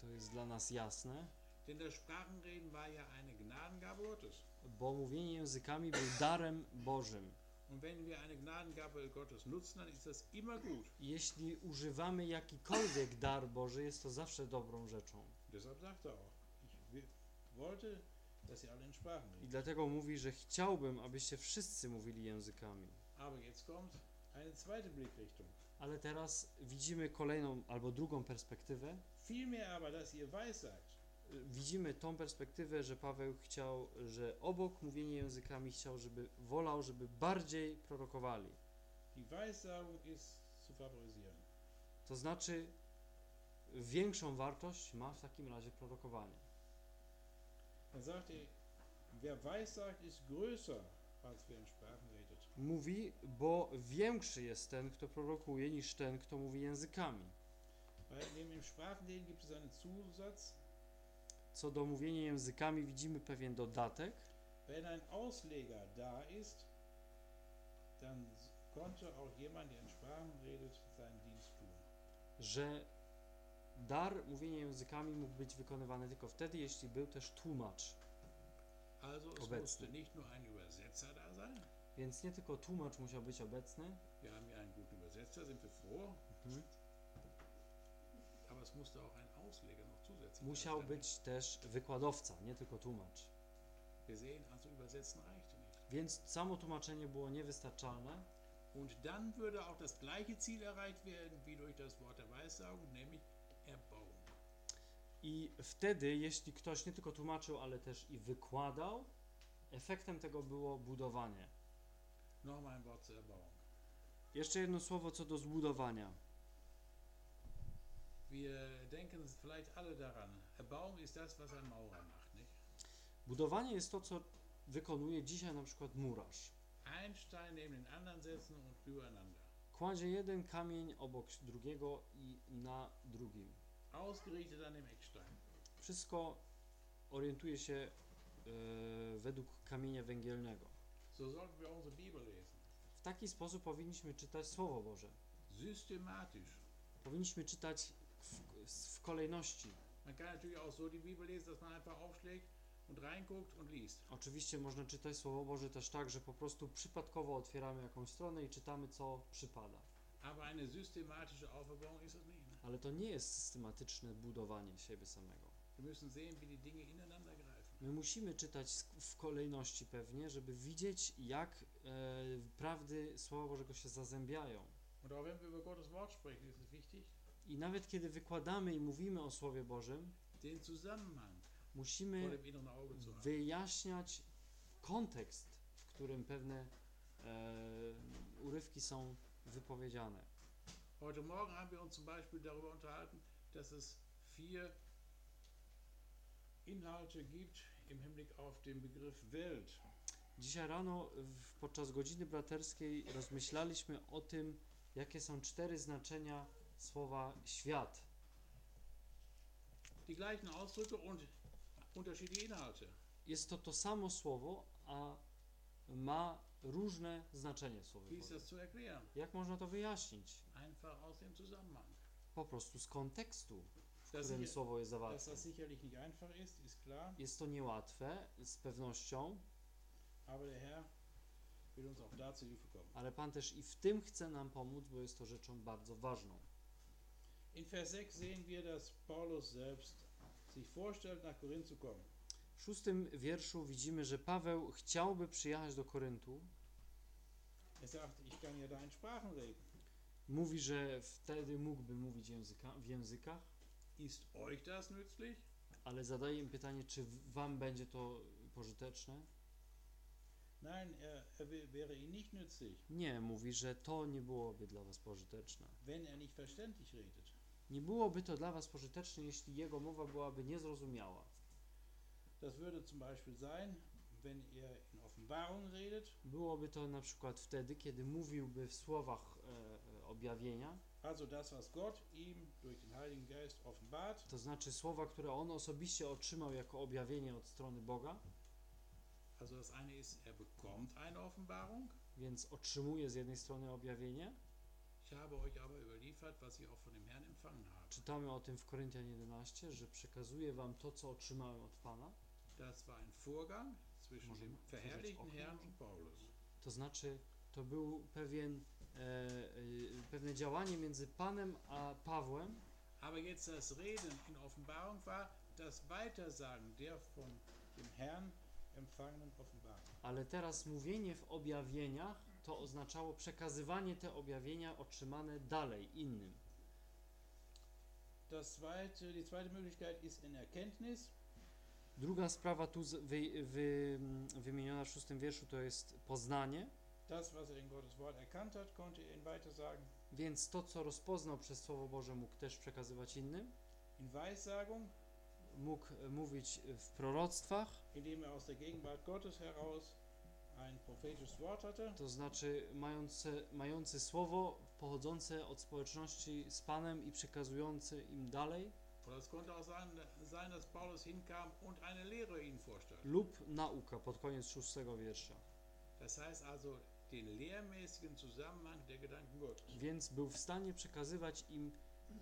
To jest dla nas jasne, Denn das Sprachenreden war ja eine Gnadengabe Gottes. bo mówienie językami był darem Bożym. Und wenn wir eine Gnadengabe Gottes nutzen, dann ist das immer gut. I Jeśli używamy jakikolwiek dar Boży, jest to zawsze dobrą rzeczą. Deshalb sagt er auch, ich wi- wollte, dass ihr alle in Sprachen I dlatego mówi, że chciałbym, abyście wszyscy mówili językami. Aber jetzt kommt eine zweite Blickrichtung. Ale teraz widzimy kolejną albo drugą perspektywę. Vielmehr aber, dass ihr weissagt. Widzimy tą perspektywę, że Paweł chciał, że obok mówienia językami chciał, żeby wolał, żeby bardziej prorokowali. Die Weissagung ist zu favorisieren. To znaczy, większą wartość ma w takim razie prorokowanie. Dann sagt wer weissagt, ist größer, als wer in Sprachen redet. Mówi, bo większy jest ten, kto prorokuje, niż ten, kto mówi językami. Weil neben dem Sprachenreden gibt es einen Zusatz. Co do mówienia językami, widzimy pewien dodatek. Wenn ein Ausleger da ist, dann konnte auch jemand, der in Sprachen redet, seinen Dienst tun. że dar mówienia językami mógł być wykonywany tylko wtedy, jeśli był też tłumacz. Also es Obecny. musste nicht nur ein Übersetzer da sein. Więc nie tylko tłumacz musiał być obecny, Wir haben ja einen guten Übersetzer, sind wir froh. Mhm. Aber es musste auch ein Ausleger musiał być też wykładowca, nie tylko tłumacz. Więc samo tłumaczenie było niewystarczalne Und dann würde auch das gleiche Ziel erreicht werden wie durch das Wort der Weissagung, nämlich Erbauung. i wtedy, jeśli ktoś nie tylko tłumaczył, ale też i wykładał, efektem tego było budowanie. Jeszcze jedno słowo co do zbudowania. Wir denken vielleicht alle daran. Erbauung ist das, was ein Maurer macht. Nicht? Budowanie jest to, co wykonuje dzisiaj na przykład murarz. Ein Stein neben den anderen setzen und übereinander. Kładzie jeden kamień obok drugiego i na drugim. Ausgerichtet an dem Eckstein. Wszystko orientuje się e, według kamienia węgielnego. So sollten wir unsere Bibel lesen. W taki sposób powinniśmy czytać Słowo Boże. Systematisch. Powinniśmy czytać w, kolejności. Oczywiście można czytać Słowo Boże też tak, że po prostu przypadkowo otwieramy jakąś stronę i czytamy, co przypada. Ale to nie jest systematyczne budowanie siebie samego. My musimy czytać w kolejności pewnie, żeby widzieć, jak e, prawdy Słowa Bożego się zazębiają. Und auch wenn wir über Gottes Wort sprechen, ist es wichtig, I nawet kiedy wykładamy i mówimy o Słowie Bożym, musimy wyjaśniać kontekst, w którym pewne e, urywki są wypowiedziane. Heute Morgen haben wir uns zum Beispiel darüber unterhalten, dass es vier Inhalte gibt im Hinblick auf den Begriff Welt. Dzisiaj rano podczas godziny braterskiej rozmyślaliśmy o tym, jakie są cztery znaczenia słowa świat. Die gleichen Ausdrücke und unterschiedliche Inhalte. Jest to to samo słowo, a ma różne znaczenie erklären? Jak można to wyjaśnić? Einfach aus dem Zusammenhang. Po prostu z kontekstu, w którym słowo jest zawarte. das sicherlich nicht einfach ist, ist klar, Jest to niełatwe, z pewnością, aber der Herr will uns auch dazu Hilfe kommen. ale Pan też i w tym chce nam pomóc, bo jest to rzeczą bardzo ważną. In Vers 6 sehen wir, dass Paulus selbst sich vorstellt, nach Korinth zu kommen. W szóstym wierszu widzimy, że Paweł chciałby przyjechać do Koryntu. Er sagt, ich kann ja da in Sprachen reden. Mówi, że wtedy mógłby mówić języka, w językach, Ist euch das nützlich? ale zadaje im pytanie, czy wam będzie to pożyteczne? Nein, er, er wär- wäre ihnen nicht nützlich, Nie, mówi, że to nie byłoby dla was pożyteczne. wenn er nicht verständlich redet. Nie byłoby to dla was pożyteczne, jeśli jego mowa byłaby niezrozumiała. Das würde zum Beispiel sein, wenn er in Offenbarung redet, Byłoby to na przykład wtedy, kiedy mówiłby w słowach e, e, objawienia, also das, was Gott ihm durch den Heiligen Geist offenbart, to znaczy słowa, które on osobiście otrzymał jako objawienie od strony Boga, also das eine ist, er bekommt eine Offenbarung. więc otrzymuje z jednej strony objawienie. Czytamy o tym w Koryntian 11, że przekazuje wam to, co otrzymałem od Pana. Das war ein Vorgang zwischen Może dem ma- verherrlichten może Herrn okno? und Paulus. To znaczy, to był pewien, e, e, pewne działanie między Panem a Pawłem, Aber jetzt das Reden in Offenbarung war das Weitersagen der von dem Herrn empfangenen Offenbarung. ale teraz mówienie w objawieniach to oznaczało przekazywanie te objawienia otrzymane dalej innym. Druga sprawa tu wy, wy, wymieniona w szóstym wierszu to jest poznanie, Das, was er in Gottes Wort erkannt hat, konnte er weitersagen. więc to, co rozpoznał przez Słowo Boże, mógł też przekazywać innym. In Weissagung, Mógł e, mówić w proroctwach, indem er aus der Gegenwart Gottes heraus to znaczy mające, mający słowo pochodzące od społeczności z Panem i przekazujący im dalej, lub nauka pod koniec szóstego wiersza. Więc był w stanie przekazywać im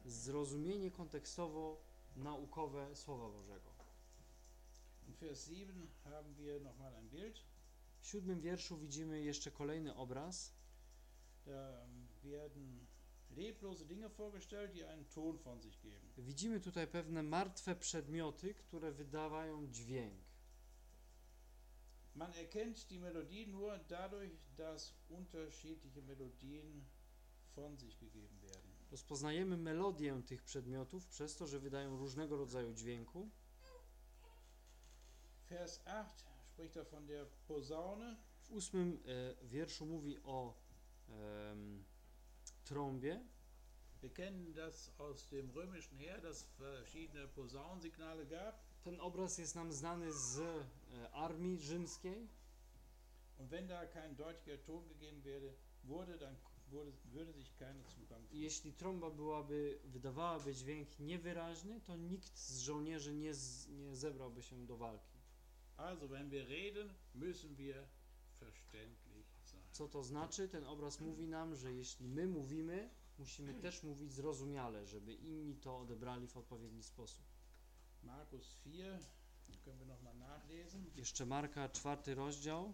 zrozumienie kontekstowo naukowe Słowa Bożego. Vers 7 haben wir nochmal ein Bild. W siódmym wierszu widzimy jeszcze kolejny obraz. Ähm. Widzimy tutaj pewne martwe przedmioty, które wydawają dźwięk. Man erkennt die Melodie nur dadurch, dass unterschiedliche Melodien von sich gegeben werden. Rozpoznajemy melodię tych przedmiotów przez to, że wydają różnego rodzaju dźwięku. Vers 8 spricht er von der Posaune. W ósmym e, wierszu mówi o em, trąbie. Wir kennen das aus dem römischen Heer, dass es verschiedene Posaunensignale gab. Ten obraz jest nam znany z e, armii rzymskiej. Und wenn da kein deutlicher Ton gegeben werde, wurde, dann wurde, würde sich keiner Zugang jeśli trąba byłaby, wydawałaby dźwięk niewyraźny, to nikt z żołnierzy nie, z, nie zebrałby się do walki. Also, wenn wir reden, müssen wir verständlich sein. Co to znaczy? Ten obraz mówi nam, że jeśli my mówimy, musimy też mówić zrozumiale, żeby inni to odebrali w odpowiedni sposób. Markus 4, können wir nochmal nachlesen. Jeszcze Marka, czwarty rozdział.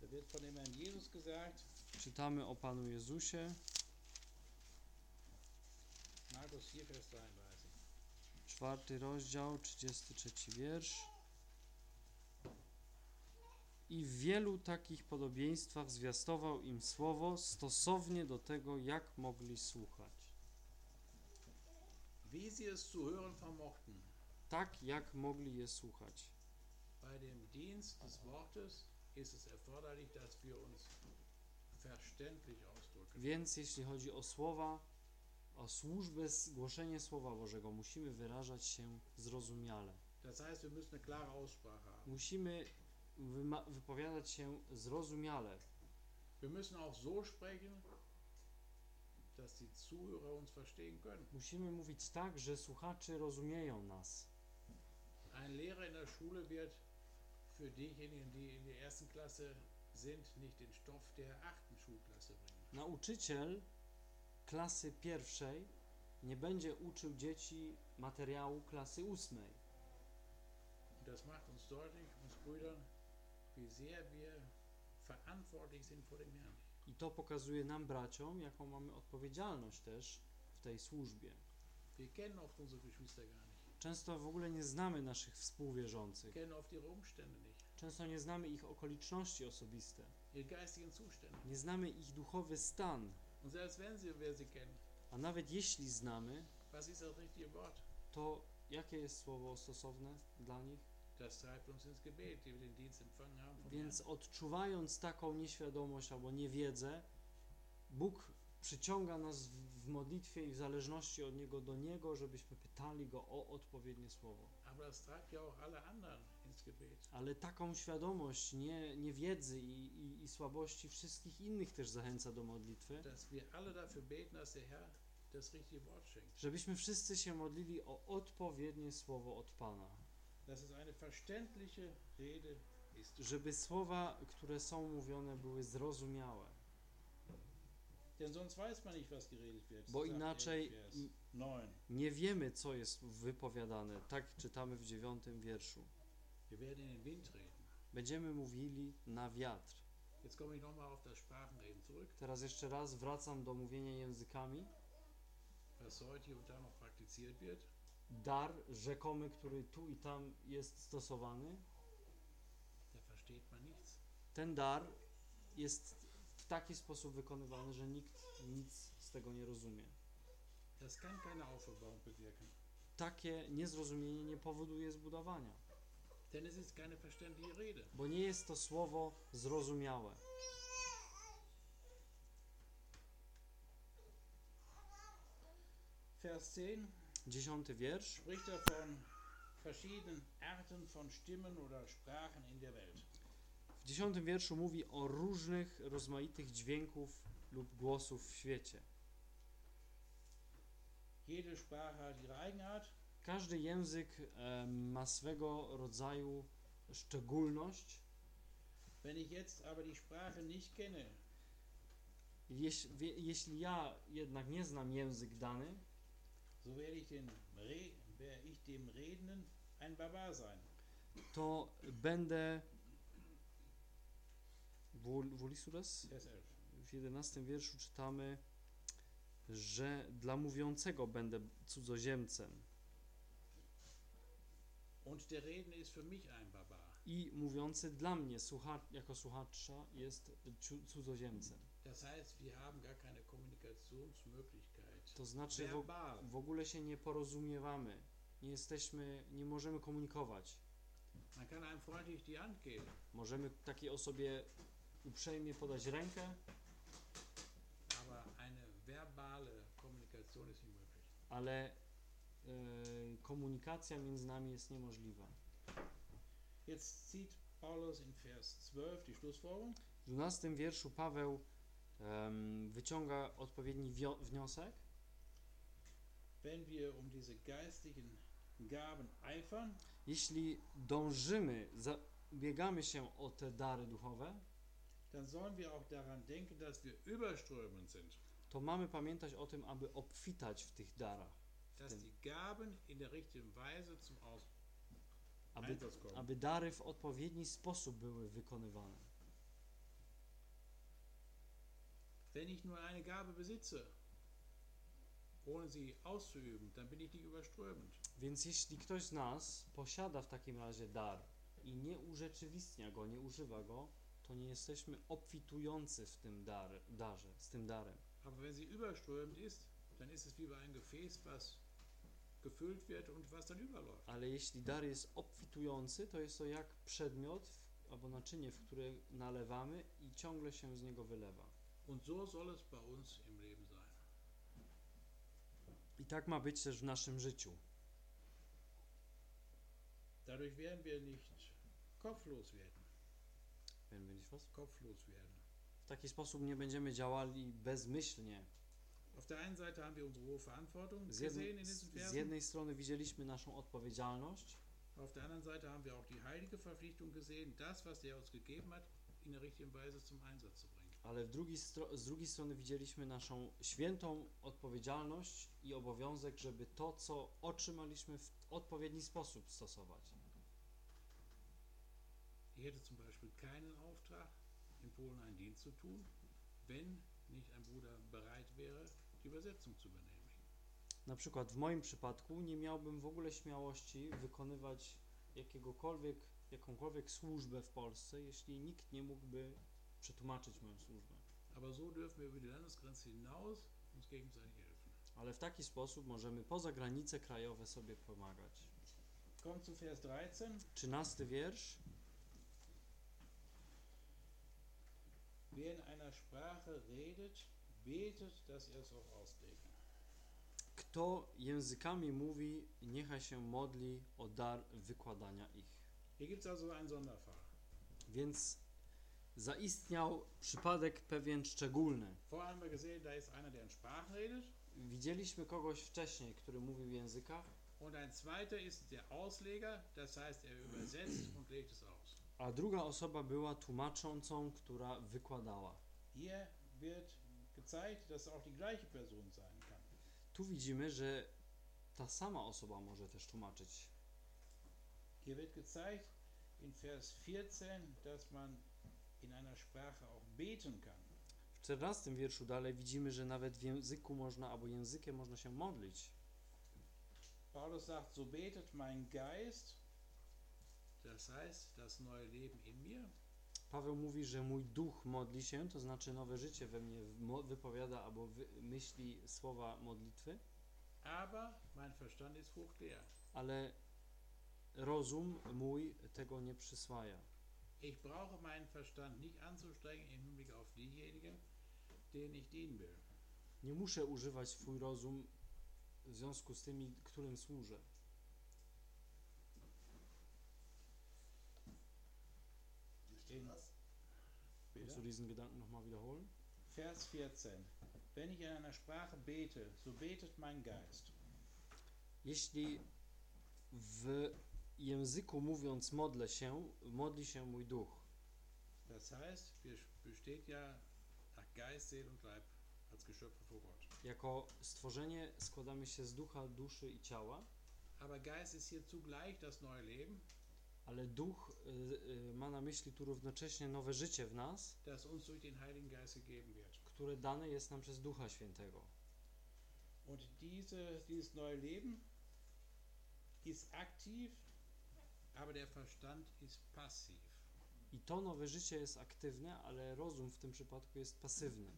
Da wird von dem Herrn Jesus gesagt, Czytamy o Panu Jezusie. Markus 4, Vers 33. Czwarty rozdział, 33 wiersz. I w wielu takich podobieństwach zwiastował im słowo stosownie do tego, jak mogli słuchać. Wie sie es zu hören vermochten, Tak, jak mogli je słuchać. bei dem Dienst des Wortes ist es erforderlich, dass wir uns verständlich ausdrücken. Więc jeśli chodzi o słowa, o służbę, głoszenie Słowa Bożego, musimy wyrażać się zrozumiale. Das heißt, wir müssen eine klare Aussprache haben. Musimy wypowiadać się zrozumiale. Wir müssen auch so sprechen, dass die Zuhörer uns verstehen können. Musimy mówić tak, że słuchacze rozumieją nas. Ein Lehrer in der Schule wird für diejenigen, die in der ersten Klasse sind, nicht den Stoff der achten Schulklasse bringen. Nauczyciel klasy pierwszej nie będzie uczył dzieci materiału klasy ósmej. Das macht uns deutlich, uns Brüdern, wie sehr wir verantwortlich sind vor dem Herrn. I to pokazuje nam, braciom, jaką mamy odpowiedzialność też w tej służbie. Wir kennen oft unsere Geschwister gar nicht. Często w ogóle nie znamy naszych współwierzących. Często nie znamy ich okoliczności osobiste. Nie znamy ich duchowy stan. Und selbst wenn sie, wer sie kennen, A nawet jeśli znamy, was ist das richtige Wort? to jakie jest słowo stosowne dla nich? Das treibt uns ins Gebet, die wir den Dienst empfangen haben vom Więc Herrn. odczuwając taką nieświadomość albo niewiedzę, Bóg przyciąga nas w, w modlitwie i w zależności od Niego do Niego, żebyśmy pytali Go o odpowiednie słowo. Aber das treibt ja auch alle anderen ins Gebet. Ale taką świadomość nie, niewiedzy i, i, i słabości wszystkich innych też zachęca do modlitwy, żebyśmy wszyscy się modlili o odpowiednie słowo od Pana. Żeby słowa, które są mówione, były zrozumiałe. Bo inaczej Vers m- 9. Nie wiemy, co jest wypowiadane. Tak czytamy w dziewiątym wierszu. Będziemy mówili na wiatr. Teraz jeszcze raz wracam do mówienia językami. Dar rzekomy, który tu i tam jest stosowany. Ten dar jest w taki sposób wykonywany, że nikt nic z tego nie rozumie. Takie niezrozumienie nie powoduje zbudowania, bo nie jest to słowo zrozumiałe. Vers 10 Dziesiąty wiersz. spricht er von verschiedenen Arten von Stimmen oder Sprachen in der Welt. W dziesiątym wierszu mówi o różnych, rozmaitych dźwięków lub głosów w świecie. Jede Sprache hat ihre Eigenart. Każdy język ma swego rodzaju szczególność. Wenn ich jetzt aber die Sprache nicht kenne, wie, jeśli ja jednak nie znam język dany, so werde ich, den werde ich dem Redenden ein Barbar sein. to będę. Vers 11. W jedenastym wierszu czytamy, że dla mówiącego będę cudzoziemcem Und der Redende ist für mich ein Barbar. I mówiący dla mnie słucha, jako słuchacza jest cu- cudzoziemcem. Das heißt, wir haben gar keine Kommunikationsmöglichkeit. To znaczy w, w ogóle się nie porozumiewamy, nie jesteśmy, nie możemy komunikować. Man kann einem freundlich die Hand geben, Możemy takiej osobie uprzejmie podać rękę, eine verbale Kommunikation ist nicht möglich. ale komunikacja między nami jest niemożliwa. Jetzt zieht Paulus in Vers 12 die Schlussfolgerung. W 12 wierszu Paweł em, wyciąga odpowiedni wniosek. Wenn wir um diese geistlichen Gaben eifern, Jeśli dążymy, za, ubiegamy się o te dary duchowe, dann sollen wir auch daran denken, dass wir sind. to mamy pamiętać o tym, aby obfitać w tych darach, Dass die Gaben in der richtigen Weise zum Aus aby, aby dary w odpowiedni sposób były wykonywane. Wenn ich nur eine Gabe besitze, ohne sie auszuüben, dann bin ich nicht überströmend. Więc jeśli ktoś z nas posiada w takim razie dar i nie urzeczywistnia go, nie używa go, to nie jesteśmy obfitujący w tym dar, darze, z tym darem. Aber wenn sie überströmend ist, dann ist es wie bei einem Gefäß, was gefüllt wird und was dann überläuft. Ale jeśli dar jest obfitujący, to jest to jak przedmiot, albo naczynie, w które nalewamy i ciągle się z niego wylewa. Und so soll es bei uns im Leben sein. I tak ma być też w naszym życiu. Dadurch werden wir nicht kopflos werden. Wenn wir nicht was? Kopflos werden. W taki sposób nie będziemy działali bezmyślnie. Z jednej, z strony widzieliśmy naszą odpowiedzialność, Auf der anderen Seite haben wir auch die heilige Verpflichtung gesehen, das, was er uns gegeben hat, in der richtigen Weise zum Einsatz zu bringen. ale drugi z drugiej strony widzieliśmy naszą świętą odpowiedzialność i obowiązek, żeby to, co otrzymaliśmy, w odpowiedni sposób stosować. Ich hätte zum Beispiel keinen Auftrag, in Polen einen Dienst zu tun, wenn nicht ein Bruder bereit wäre, Übersetzung zu übernehmen. Na przykład w moim przypadku nie miałbym w ogóle śmiałości wykonywać jakiegokolwiek, jakąkolwiek służbę w Polsce, jeśli nikt nie mógłby przetłumaczyć moją służbę. Aber so dürfen wir über die Landesgrenze hinaus uns gegenseitig helfen. Ale w taki sposób możemy poza granice krajowe sobie pomagać. Kommt zu Vers 13. Trzynasty wiersz. Wer in einer Sprache redet, Kto językami mówi, niechaj się modli o dar wykładania ich. Więc zaistniał przypadek pewien szczególny. Widzieliśmy kogoś wcześniej, który mówił w językach, a druga osoba była tłumaczącą, która wykładała. Hier wird gezeigt, dass auch die gleiche Person sein kann. Tu widzimy, że ta sama osoba może też tłumaczyć. Hier wird gezeigt in Vers 14, dass man in einer Sprache auch beten kann. W 14 wierszu dalej widzimy, że nawet w języku można, albo językiem można się modlić. Paulus sagt, so betet mein Geist, das heißt, das neue Leben in mir, Paweł mówi, że mój duch modli się, to znaczy nowe życie we mnie wypowiada albo wy- myśli słowa modlitwy, aber mein Verstand ist hochleer. ale rozum mój tego nie przyswaja. Ich brauche meinen Verstand nicht anzustrengen im Hinblick auf diejenigen, denen ich dienen will. Nie muszę używać swój rozum w związku z tymi, którym służę. Kannst du diesen Gedanken nochmal wiederholen? Vers 14. Wenn ich in einer Sprache bete, so betet mein Geist. Jeśli w języku mówiąc modlę się, modli się mój duch. Das heißt, wir besteht ja nach Geist, Seele und Leib als Geschöpfe vor Gott. Jako stworzenie składamy się z ducha, duszy i ciała, Aber Geist ist hier zugleich das neue Leben, ale duch y, y, ma na myśli tu równocześnie nowe życie w nas, das uns durch den Heiligen Geist gegeben wird. które dane jest nam przez Ducha Świętego. Und diese, dieses neue Leben ist aktiv, aber der Verstand ist passiv. I to nowe życie jest aktywne, ale rozum w tym przypadku jest pasywny.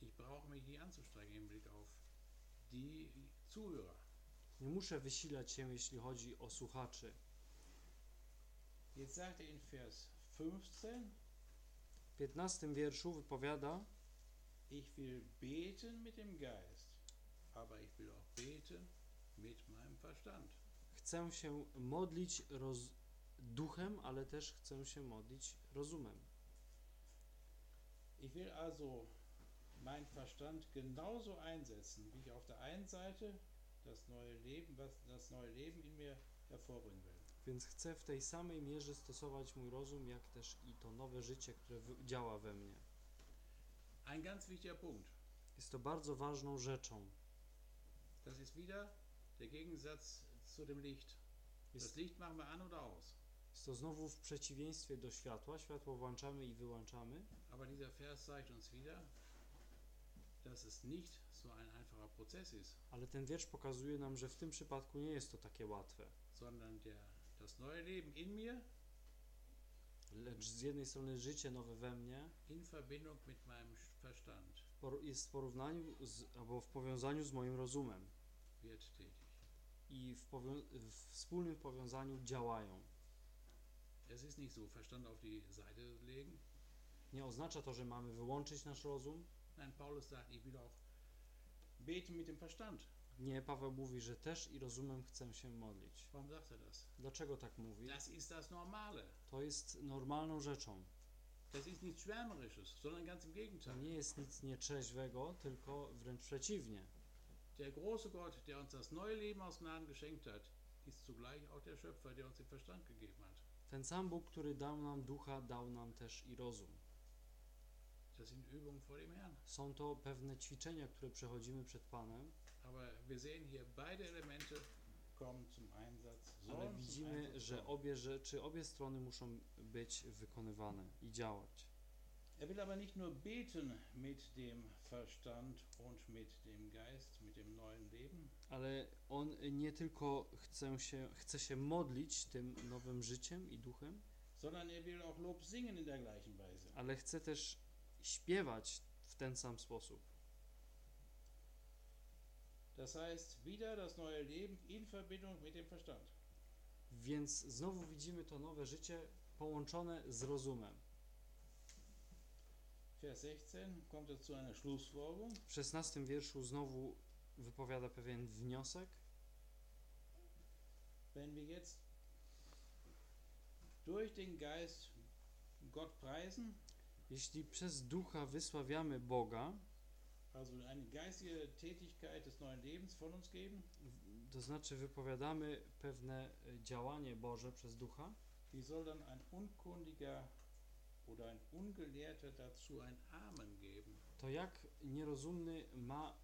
Ich brauche mich nicht anzustrengen im Blick auf die Zuhörer. Nie muszę wysilać się, jeśli chodzi o słuchaczy. Jetzt sagt er in Vers 15, W 15 wierszu wypowiada: ich will beten mit dem Geist, aber ich will auch beten mit meinem Verstand. Chcę się modlić roz... duchem, ale też chcę się modlić rozumem. Ich will also meinen Verstand genauso einsetzen, wie ich auf der einen Seite das neue Leben, was das neue Leben in mir hervorbringen will. Więc chcę w tej samej mierze stosować mój rozum, jak też i to nowe życie, które działa we mnie. Ein ganz wichtiger Punkt. Jest to bardzo ważną rzeczą. Das ist wieder der Gegensatz zu dem Licht. Das Jest, Licht machen wir an oder aus. jest to znowu w przeciwieństwie do światła. Światło włączamy i wyłączamy, Aber dieser Vers zeigt uns wieder, dass es nicht so ein ale ten wiersz pokazuje nam, że w tym przypadku nie jest to takie łatwe. Lecz z jednej strony życie nowe we mnie jest w porównaniu z, albo w powiązaniu z moim rozumem i w, powią- w wspólnym powiązaniu działają. Nie oznacza to, że mamy wyłączyć nasz rozum. Nein, Paulus sagt, ich will auch beten mit dem Verstand. Nie, Paweł mówi, że też i rozumem chcę się modlić. Warum sagt er das? Dlaczego tak mówi? Das ist das Normale. To jest normalną rzeczą. Das ist nichts Schwärmerisches, sondern ganz im To Gegenteil. nie jest nic nieczeźwego, tylko wręcz przeciwnie. Der große Gott, der uns das neue Leben aus Gnaden geschenkt hat, ist zugleich auch der Schöpfer, der uns den Verstand gegeben hat. Ten sam Bóg, który dał nam ducha, dał nam też i rozum. Das sind Übungen vor dem Herrn. Są to pewne ćwiczenia, które przechodzimy przed Panem, ale widzimy, że obie rzeczy, obie strony muszą być wykonywane i działać. Er will aber nicht nur beten mit dem Verstand und mit dem Geist, mit dem neuen Leben, Ale on nie tylko chce się, chce się modlić tym nowym życiem i duchem, sondern er will auch Lob singen in der gleichen Weise. ale chce też śpiewać w ten sam sposób. Das heißt, wieder das neue Leben in Verbindung mit dem Verstand. Więc znowu widzimy to nowe życie połączone z rozumem. Vers 16 kommt es zu einer Schlussfolgerung. W szesnastym wierszu znowu wypowiada pewien wniosek. Wenn wir jetzt durch den Geist Gott preisen, Jeśli przez ducha wysławiamy Boga, also eine geistige Tätigkeit des neuen Lebens von uns geben, to znaczy wypowiadamy pewne działanie Boże przez ducha, soll dann ein Unkundiger oder ein Ungelehrter dazu ein Amen geben? to jak nierozumny ma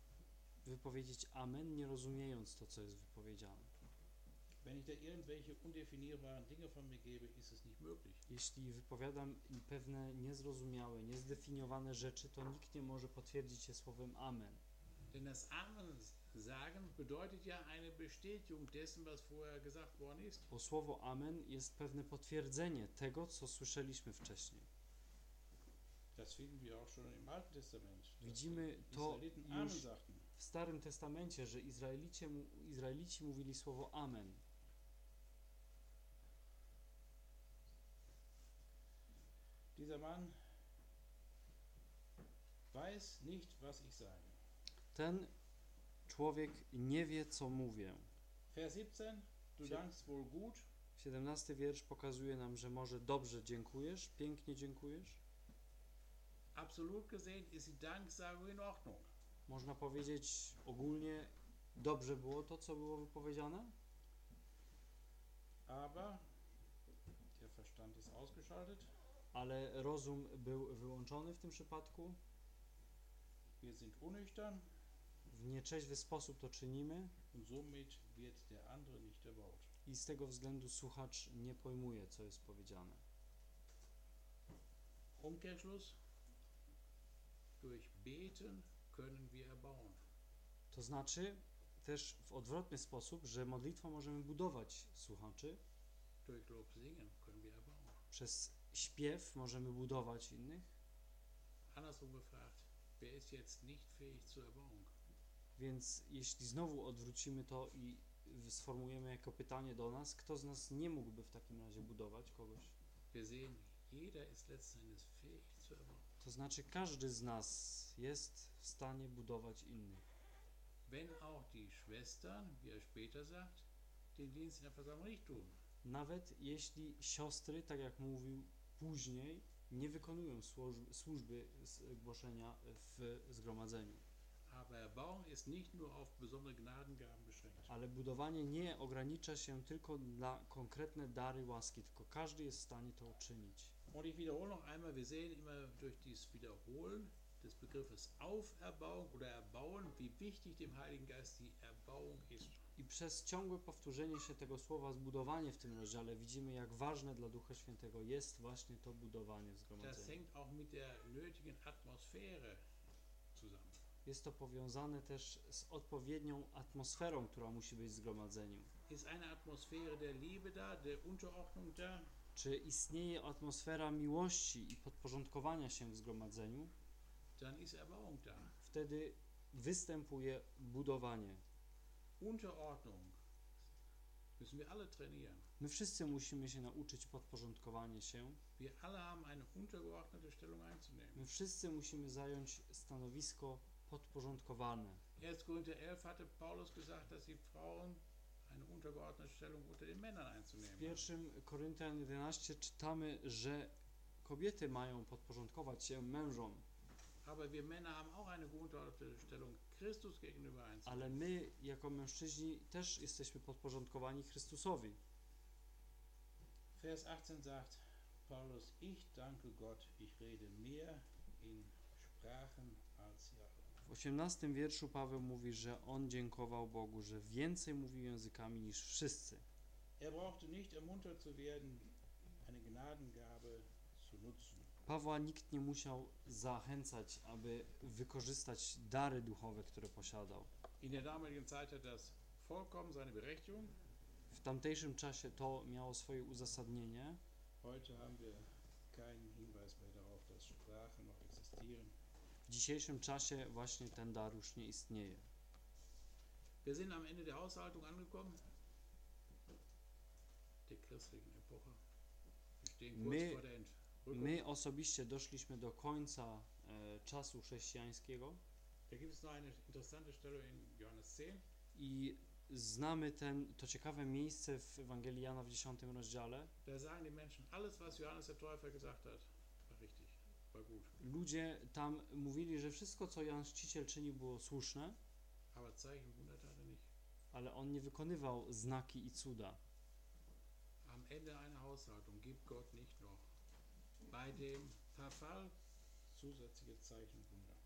wypowiedzieć Amen, nie rozumiejąc to, co jest wypowiedziane. Jeśli wypowiadam pewne niezrozumiałe, niezdefiniowane rzeczy, to nikt nie może potwierdzić je słowem Amen. Denn das Amen sagen bedeutet ja eine Bestätigung dessen, was vorher gesagt worden ist. Bo słowo Amen jest pewne potwierdzenie tego, co słyszeliśmy wcześniej. Das finden wir auch schon im Alten Testament. Widzimy to już w Starym Testamencie, że Izraelicie, mu- Izraelici mówili słowo Amen. Dieser Mann weiß nicht, was ich sage. Ten człowiek nie wie, co mówię. Vers 17, du dankst wohl gut, 17 wiersz pokazuje nam, że może dobrze dziękujesz, pięknie dziękujesz. absolut gesehen ist die Danksagung in Ordnung. Można powiedzieć ogólnie, dobrze było to, co było wypowiedziane, Aber der Verstand ist ausgeschaltet. Ale rozum był wyłączony w tym przypadku. Wir sind unnüchtern W nieczeźwy sposób to czynimy und somit wird der andere nicht erbaut. i z tego względu słuchacz nie pojmuje, co jest powiedziane. Umkehrschluss. Durch Beten können wir erbauen. To znaczy też w odwrotny sposób, że modlitwą możemy budować słuchaczy, Durch Lob singen können wir erbauen. przez śpiew możemy budować innych, więc jeśli znowu odwrócimy to i sformułujemy jako pytanie do nas, kto z nas nie mógłby w takim razie budować kogoś? To znaczy każdy z nas jest w stanie budować innych. Er. Nawet jeśli siostry, tak jak mówił później, nie wykonują służ- służby z- głoszenia w zgromadzeniu. Ale budowanie nie ogranicza się tylko na konkretne dary łaski, tylko każdy jest w stanie to uczynić. Und ich wiederhole noch einmal, wir sehen immer durch dieses Wiederholen des Begriffes Auferbauung oder Erbauen, wie wichtig dem Heiligen Geist die Erbauung ist. I przez ciągłe powtórzenie się tego słowa zbudowanie w tym rozdziale widzimy, jak ważne dla Ducha Świętego jest właśnie to budowanie w zgromadzeniu. Jest to powiązane też z odpowiednią atmosferą, która musi być w zgromadzeniu. Ist eine Atmosphäre der Liebe da, der Unterordnung da? Czy istnieje atmosfera miłości i podporządkowania się w zgromadzeniu? Dann ist Erbauung da. Wtedy występuje budowanie. Unterordnung müssen wir alle trainieren. My wszyscy musimy się nauczyć podporządkowania się. Wir alle haben eine untergeordnete Stellung einzunehmen. My wszyscy musimy zająć stanowisko podporządkowane. 1. Korinther 11 hatte Paulus gesagt, dass die Frauen eine untergeordnete Stellung unter den Männern W einzunehmen haben. pierwszym Koryntian 11 czytamy, że kobiety mają podporządkować się mężom, ale my jako mężczyźni też jesteśmy podporządkowani Chrystusowi. Vers 18 sagt Paulus, ich danke Gott, ich rede mehr in Sprachen als ihr. W 18 wierszu Paweł mówi, że on dziękował Bogu, że więcej mówił językami niż wszyscy. Er brauchte nicht ermuntert zu werden, eine Gnadengabe zu nutzen. Pawła nikt nie musiał zachęcać, aby wykorzystać dary duchowe, które posiadał. In der damaligen Zeit hat das vollkommen seine Berechtigung. W tamtejszym czasie to miało swoje uzasadnienie. Heute haben wir keinen Hinweis mehr darauf, dass Sprachen noch existieren. W dzisiejszym czasie właśnie ten dar już nie istnieje. Wir sind am Ende der Haushaltung angekommen, der christlichen Epoche. Wir stehen kurz My- vor der Entrückung. My osobiście doszliśmy do końca e, czasu chrześcijańskiego Da gibt es noch eine interessante Stelle in Johannes 10. i znamy ten, to ciekawe miejsce w Ewangelii Jana w 10 rozdziale. Ludzie tam mówili, że wszystko, co Jan Chrzciciel czynił, było słuszne, er ale on nie wykonywał znaki i cuda. Am Ende einer Haushaltung gibt Gott nicht noch bei dem Verfall zusätzliche Zeichen Wunder.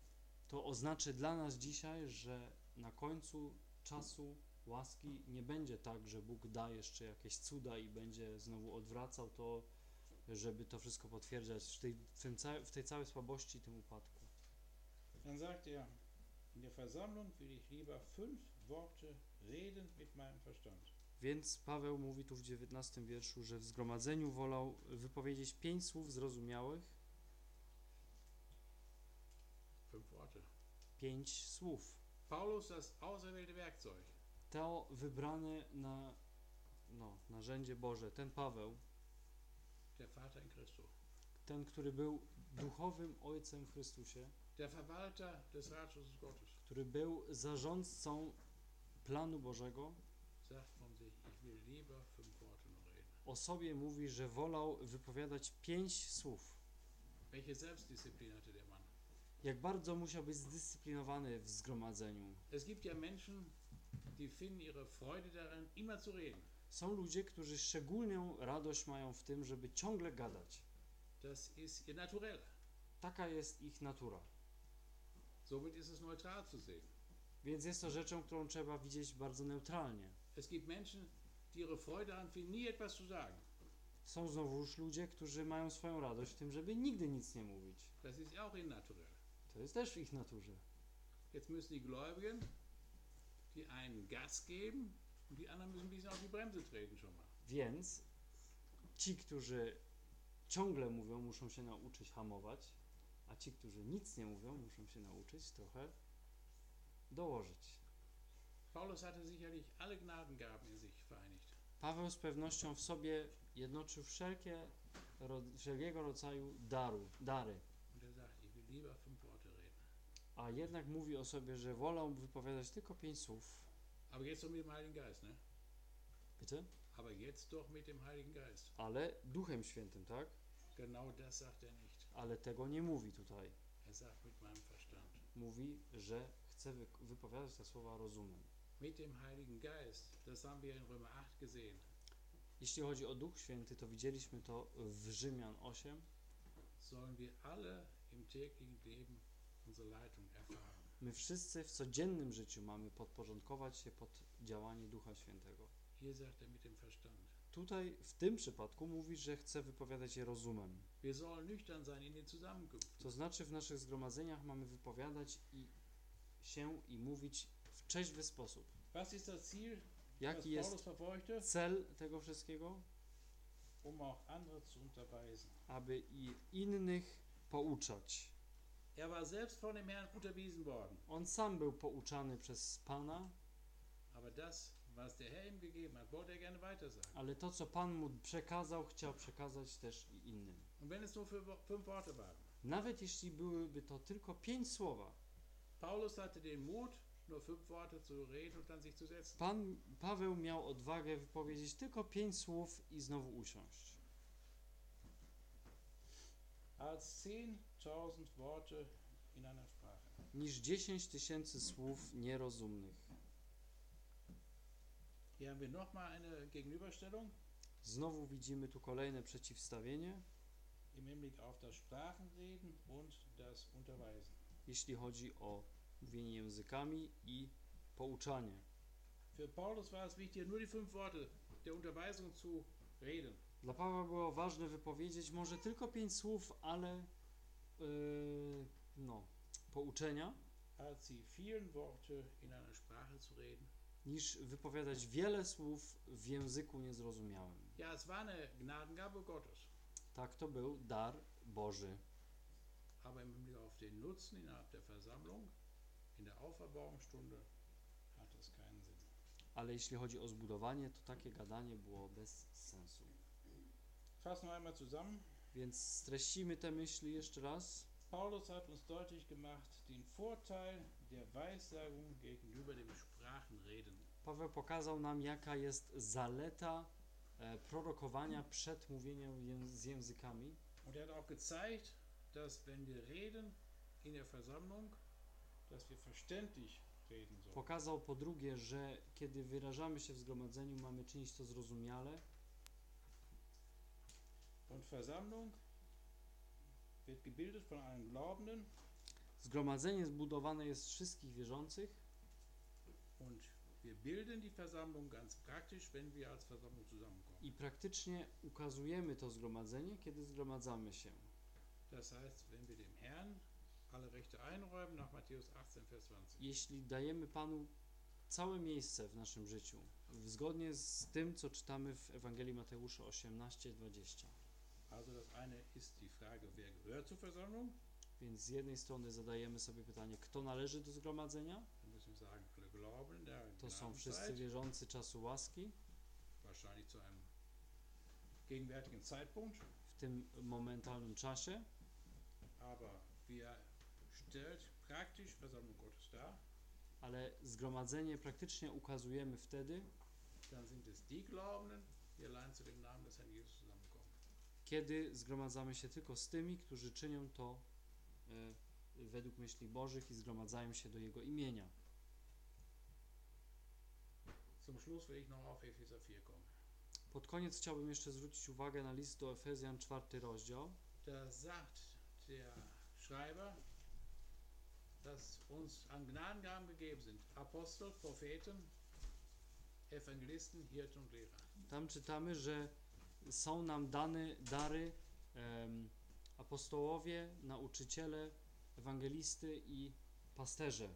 To oznaczy dla nas dzisiaj, że na końcu czasu łaski nie będzie tak, że Bóg da jeszcze jakieś cuda i będzie znowu odwracał to, żeby to wszystko potwierdzać w tej, w tym w tej całej słabości i tym upadku. Dann sagt er, in der Versammlung will ich lieber fünf Worte reden mit meinem Verstand. Więc Paweł mówi tu w 19 wierszu, że w zgromadzeniu wolał wypowiedzieć pięć słów zrozumiałych, pięć słów. Paulus, das auserwählte Werkzeug. To wybrane na no, narzędzie Boże, ten Paweł, Der Vater in Christus. ten, który był duchowym ojcem w Chrystusie, Der Verwalter des Gottes. który był zarządcą planu Bożego, Sagt von sich, ich will lieber fünf Worte noch reden. O sobie mówi, że wolał wypowiadać pięć słów. Jak bardzo musiał być zdyscyplinowany w zgromadzeniu. Są ludzie, którzy szczególną radość mają w tym, żeby ciągle gadać. Taka jest ich natura. Somit ist es neutral zu sehen. Więc jest to rzeczą, którą trzeba widzieć bardzo neutralnie. Es gibt Menschen, die ihre Freude daran finden, nie etwas zu sagen. Są znowuż ludzie, którzy mają swoją radość w tym, żeby nigdy nic nie mówić. Das ist auch Naturell. To jest też w ich naturze. Jetzt müssen die Gläubigen, die einen Gas geben und die anderen müssen ein bisschen auf die Bremse treten schon mal. Więc ci, którzy ciągle mówią, muszą się nauczyć hamować, a ci, którzy nic nie mówią, muszą się nauczyć trochę dołożyć. Paulus hatte sicherlich alle Gnadengaben in. Paweł z pewnością w sobie jednoczył wszelkie, wszelkiego rodzaju daru, dary, a jednak mówi o sobie, że wolał wypowiadać tylko pięć słów. Aber jetzt doch mit dem Heiligen Geist, ne? Wiecie? Aber jetzt doch mit dem Heiligen Geist. Ale Duchem Świętym, tak? Genau das sagt er nicht. Ale tego nie mówi tutaj. Er sagt mit meinem Verstand. Mówi, że chce wy, wypowiadać te słowa rozumem. Mit dem Heiligen Geist, das haben wir in Römer 8 gesehen, Jeśli chodzi o Duch Święty, to widzieliśmy to w Rzymian 8. sollen wir alle im täglichen Leben unsere Leitung erfahren. My wszyscy w codziennym życiu mamy podporządkować się pod działanie Ducha Świętego. Hier sagt er mit dem Verstand. Tutaj w tym przypadku mówi, że chce wypowiadać je rozumem. Wir sollen nüchtern sein in den Zusammenkünften. To znaczy w naszych zgromadzeniach mamy wypowiadać i się i mówić w trzeźwy sposób. Was ist das Ziel, Jaki jest cel tego wszystkiego? Um auch andere zu unterweisen. Aby i innych pouczać. Er war selbst von dem Herrn unterwiesen worden. On sam był pouczany przez Pana, Aber das was der Herr ihm gegeben hat, wollte er gerne weitersagen. ale to, co Pan mu przekazał, chciał przekazać też i innym. Und wenn es nur fünf Worte waren. Nawet jeśli byłyby to tylko pięć słowa, Paulus hatte den Mut, nur fünf Worte zu reden und dann sich zu setzen. Pan Paweł miał odwagę wypowiedzieć tylko pięć słów i znowu usiąść. Als 10.000 Worte in einer Sprache. Niż 10 tysięcy słów nierozumnych. Hier haben wir nochmal eine Gegenüberstellung Znowu widzimy tu kolejne przeciwstawienie, im Hinblick auf das Sprachenreden und das Unterweisen. jeśli chodzi o mówienie językami i pouczanie. Für Paulus war es wichtig, nur die fünf Worte der Unterweisung zu reden. Dla Pawła było ważne wypowiedzieć może tylko pięć słów, ale yy, no, pouczenia, als die vielen Worte in einer Sprache zu reden. niż wypowiadać wiele słów w języku niezrozumiałym. Ja, es war eine Gnadengabe Gottes, Tak to był dar Boży. aber im Hinblick auf den Nutzen innerhalb der Versammlung, in der Auferbauungsstunde, hat das keinen Sinn. Ale jeśli chodzi o zbudowanie, to takie gadanie było bez sensu. Fassen wir einmal zusammen. Więc streścimy te myśli jeszcze raz. Paulus hat uns deutlich gemacht, den Vorteil der Weissagung gegenüber dem Sprachenreden. Paweł pokazał nam, jaka jest zaleta e, prorokowania przed mówieniem ję- z językami. Und er hat auch gezeigt, dass wenn wir reden in der Versammlung, Pokazał po drugie, że kiedy wyrażamy się w zgromadzeniu, mamy czynić to zrozumiale, Zgromadzenie zbudowane jest z wszystkich wierzących. i praktycznie ukazujemy to zgromadzenie, kiedy zgromadzamy się. Das heißt, wenn wir dem Herrn alle Rechte einräumen, nach Matthäus 18, Vers 20. Jeśli dajemy Panu całe miejsce w naszym życiu, zgodnie z tym, co czytamy w Ewangelii Mateusza 18:20. Also das eine ist die Frage, wer gehört zur Versammlung? Więc z jednej strony zadajemy sobie pytanie, kto należy do zgromadzenia? To są wszyscy wierzący czasu łaski, w tym momentalnym czasie, aber ale zgromadzenie praktycznie ukazujemy wtedy, kiedy zgromadzamy się tylko z tymi, którzy czynią to e, według myśli Bożych i zgromadzają się do Jego imienia. Zum Schluss will ich noch auf Epheser 4 kommen. Pod koniec chciałbym jeszcze zwrócić uwagę na list do Efezjan, czwarty rozdział. Da sagt der Schreiber, dass uns an Gnadengaben gegeben sind. Apostel, Propheten, Evangelisten, Hirten und Lehrer. Tam czytamy, że są nam dane dary em, apostołowie, nauczyciele, ewangelisty i pasterze.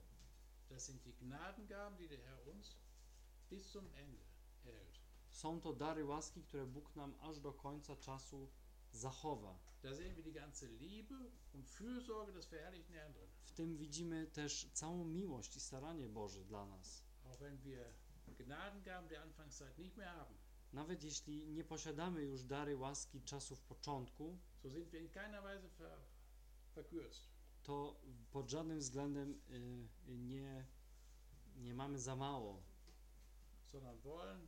Das sind die Gnadengaben, die der Herr uns bis zum Ende erhält. Są to dary łaski, które Bóg nam aż do końca czasu zachowa. Da sehen wir die ganze Liebe und Fürsorge des verherrlichten Herrn drin. W tym widzimy też całą miłość i staranie Boże dla nas. Nawet jeśli nie posiadamy już dary łaski czasów początku, to pod żadnym względem y, nie, nie mamy za mało, sondern wollen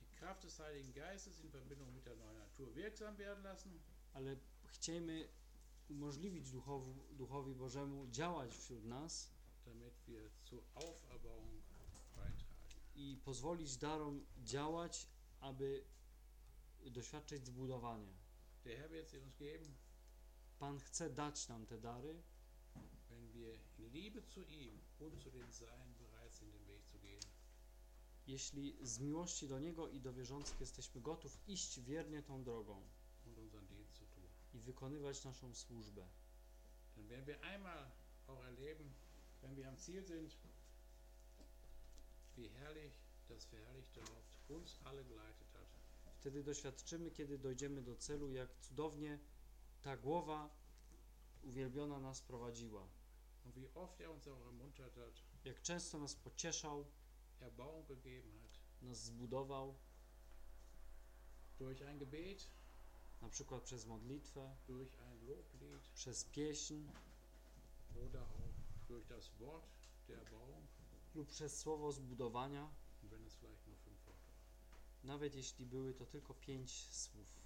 die Kraft des Heiligen Geistes in Verbindung mit der neuen Natur wirksam werden lassen, ale chcemy umożliwić duchowi, duchowi Bożemu działać wśród nas i pozwolić darom działać, aby doświadczyć zbudowania. Pan chce dać nam te dary, jeśli z miłości do Niego i do wierzących jesteśmy gotów iść wiernie tą drogą und unseren Dienst zu tun. i wykonywać naszą służbę. Dann werden wir einmal auch erleben, wenn wir am Ziel sind, wie herrlich das verherrlichte Haupt uns alle geleitet hat. Wtedy doświadczymy, kiedy dojdziemy do celu, jak cudownie ta głowa uwielbiona nas prowadziła. Er Jak często nas pocieszał, nas zbudował, durch ein Gebet, na przykład przez modlitwę, przez pieśń lub przez słowo zbudowania, nawet jeśli były to tylko pięć słów.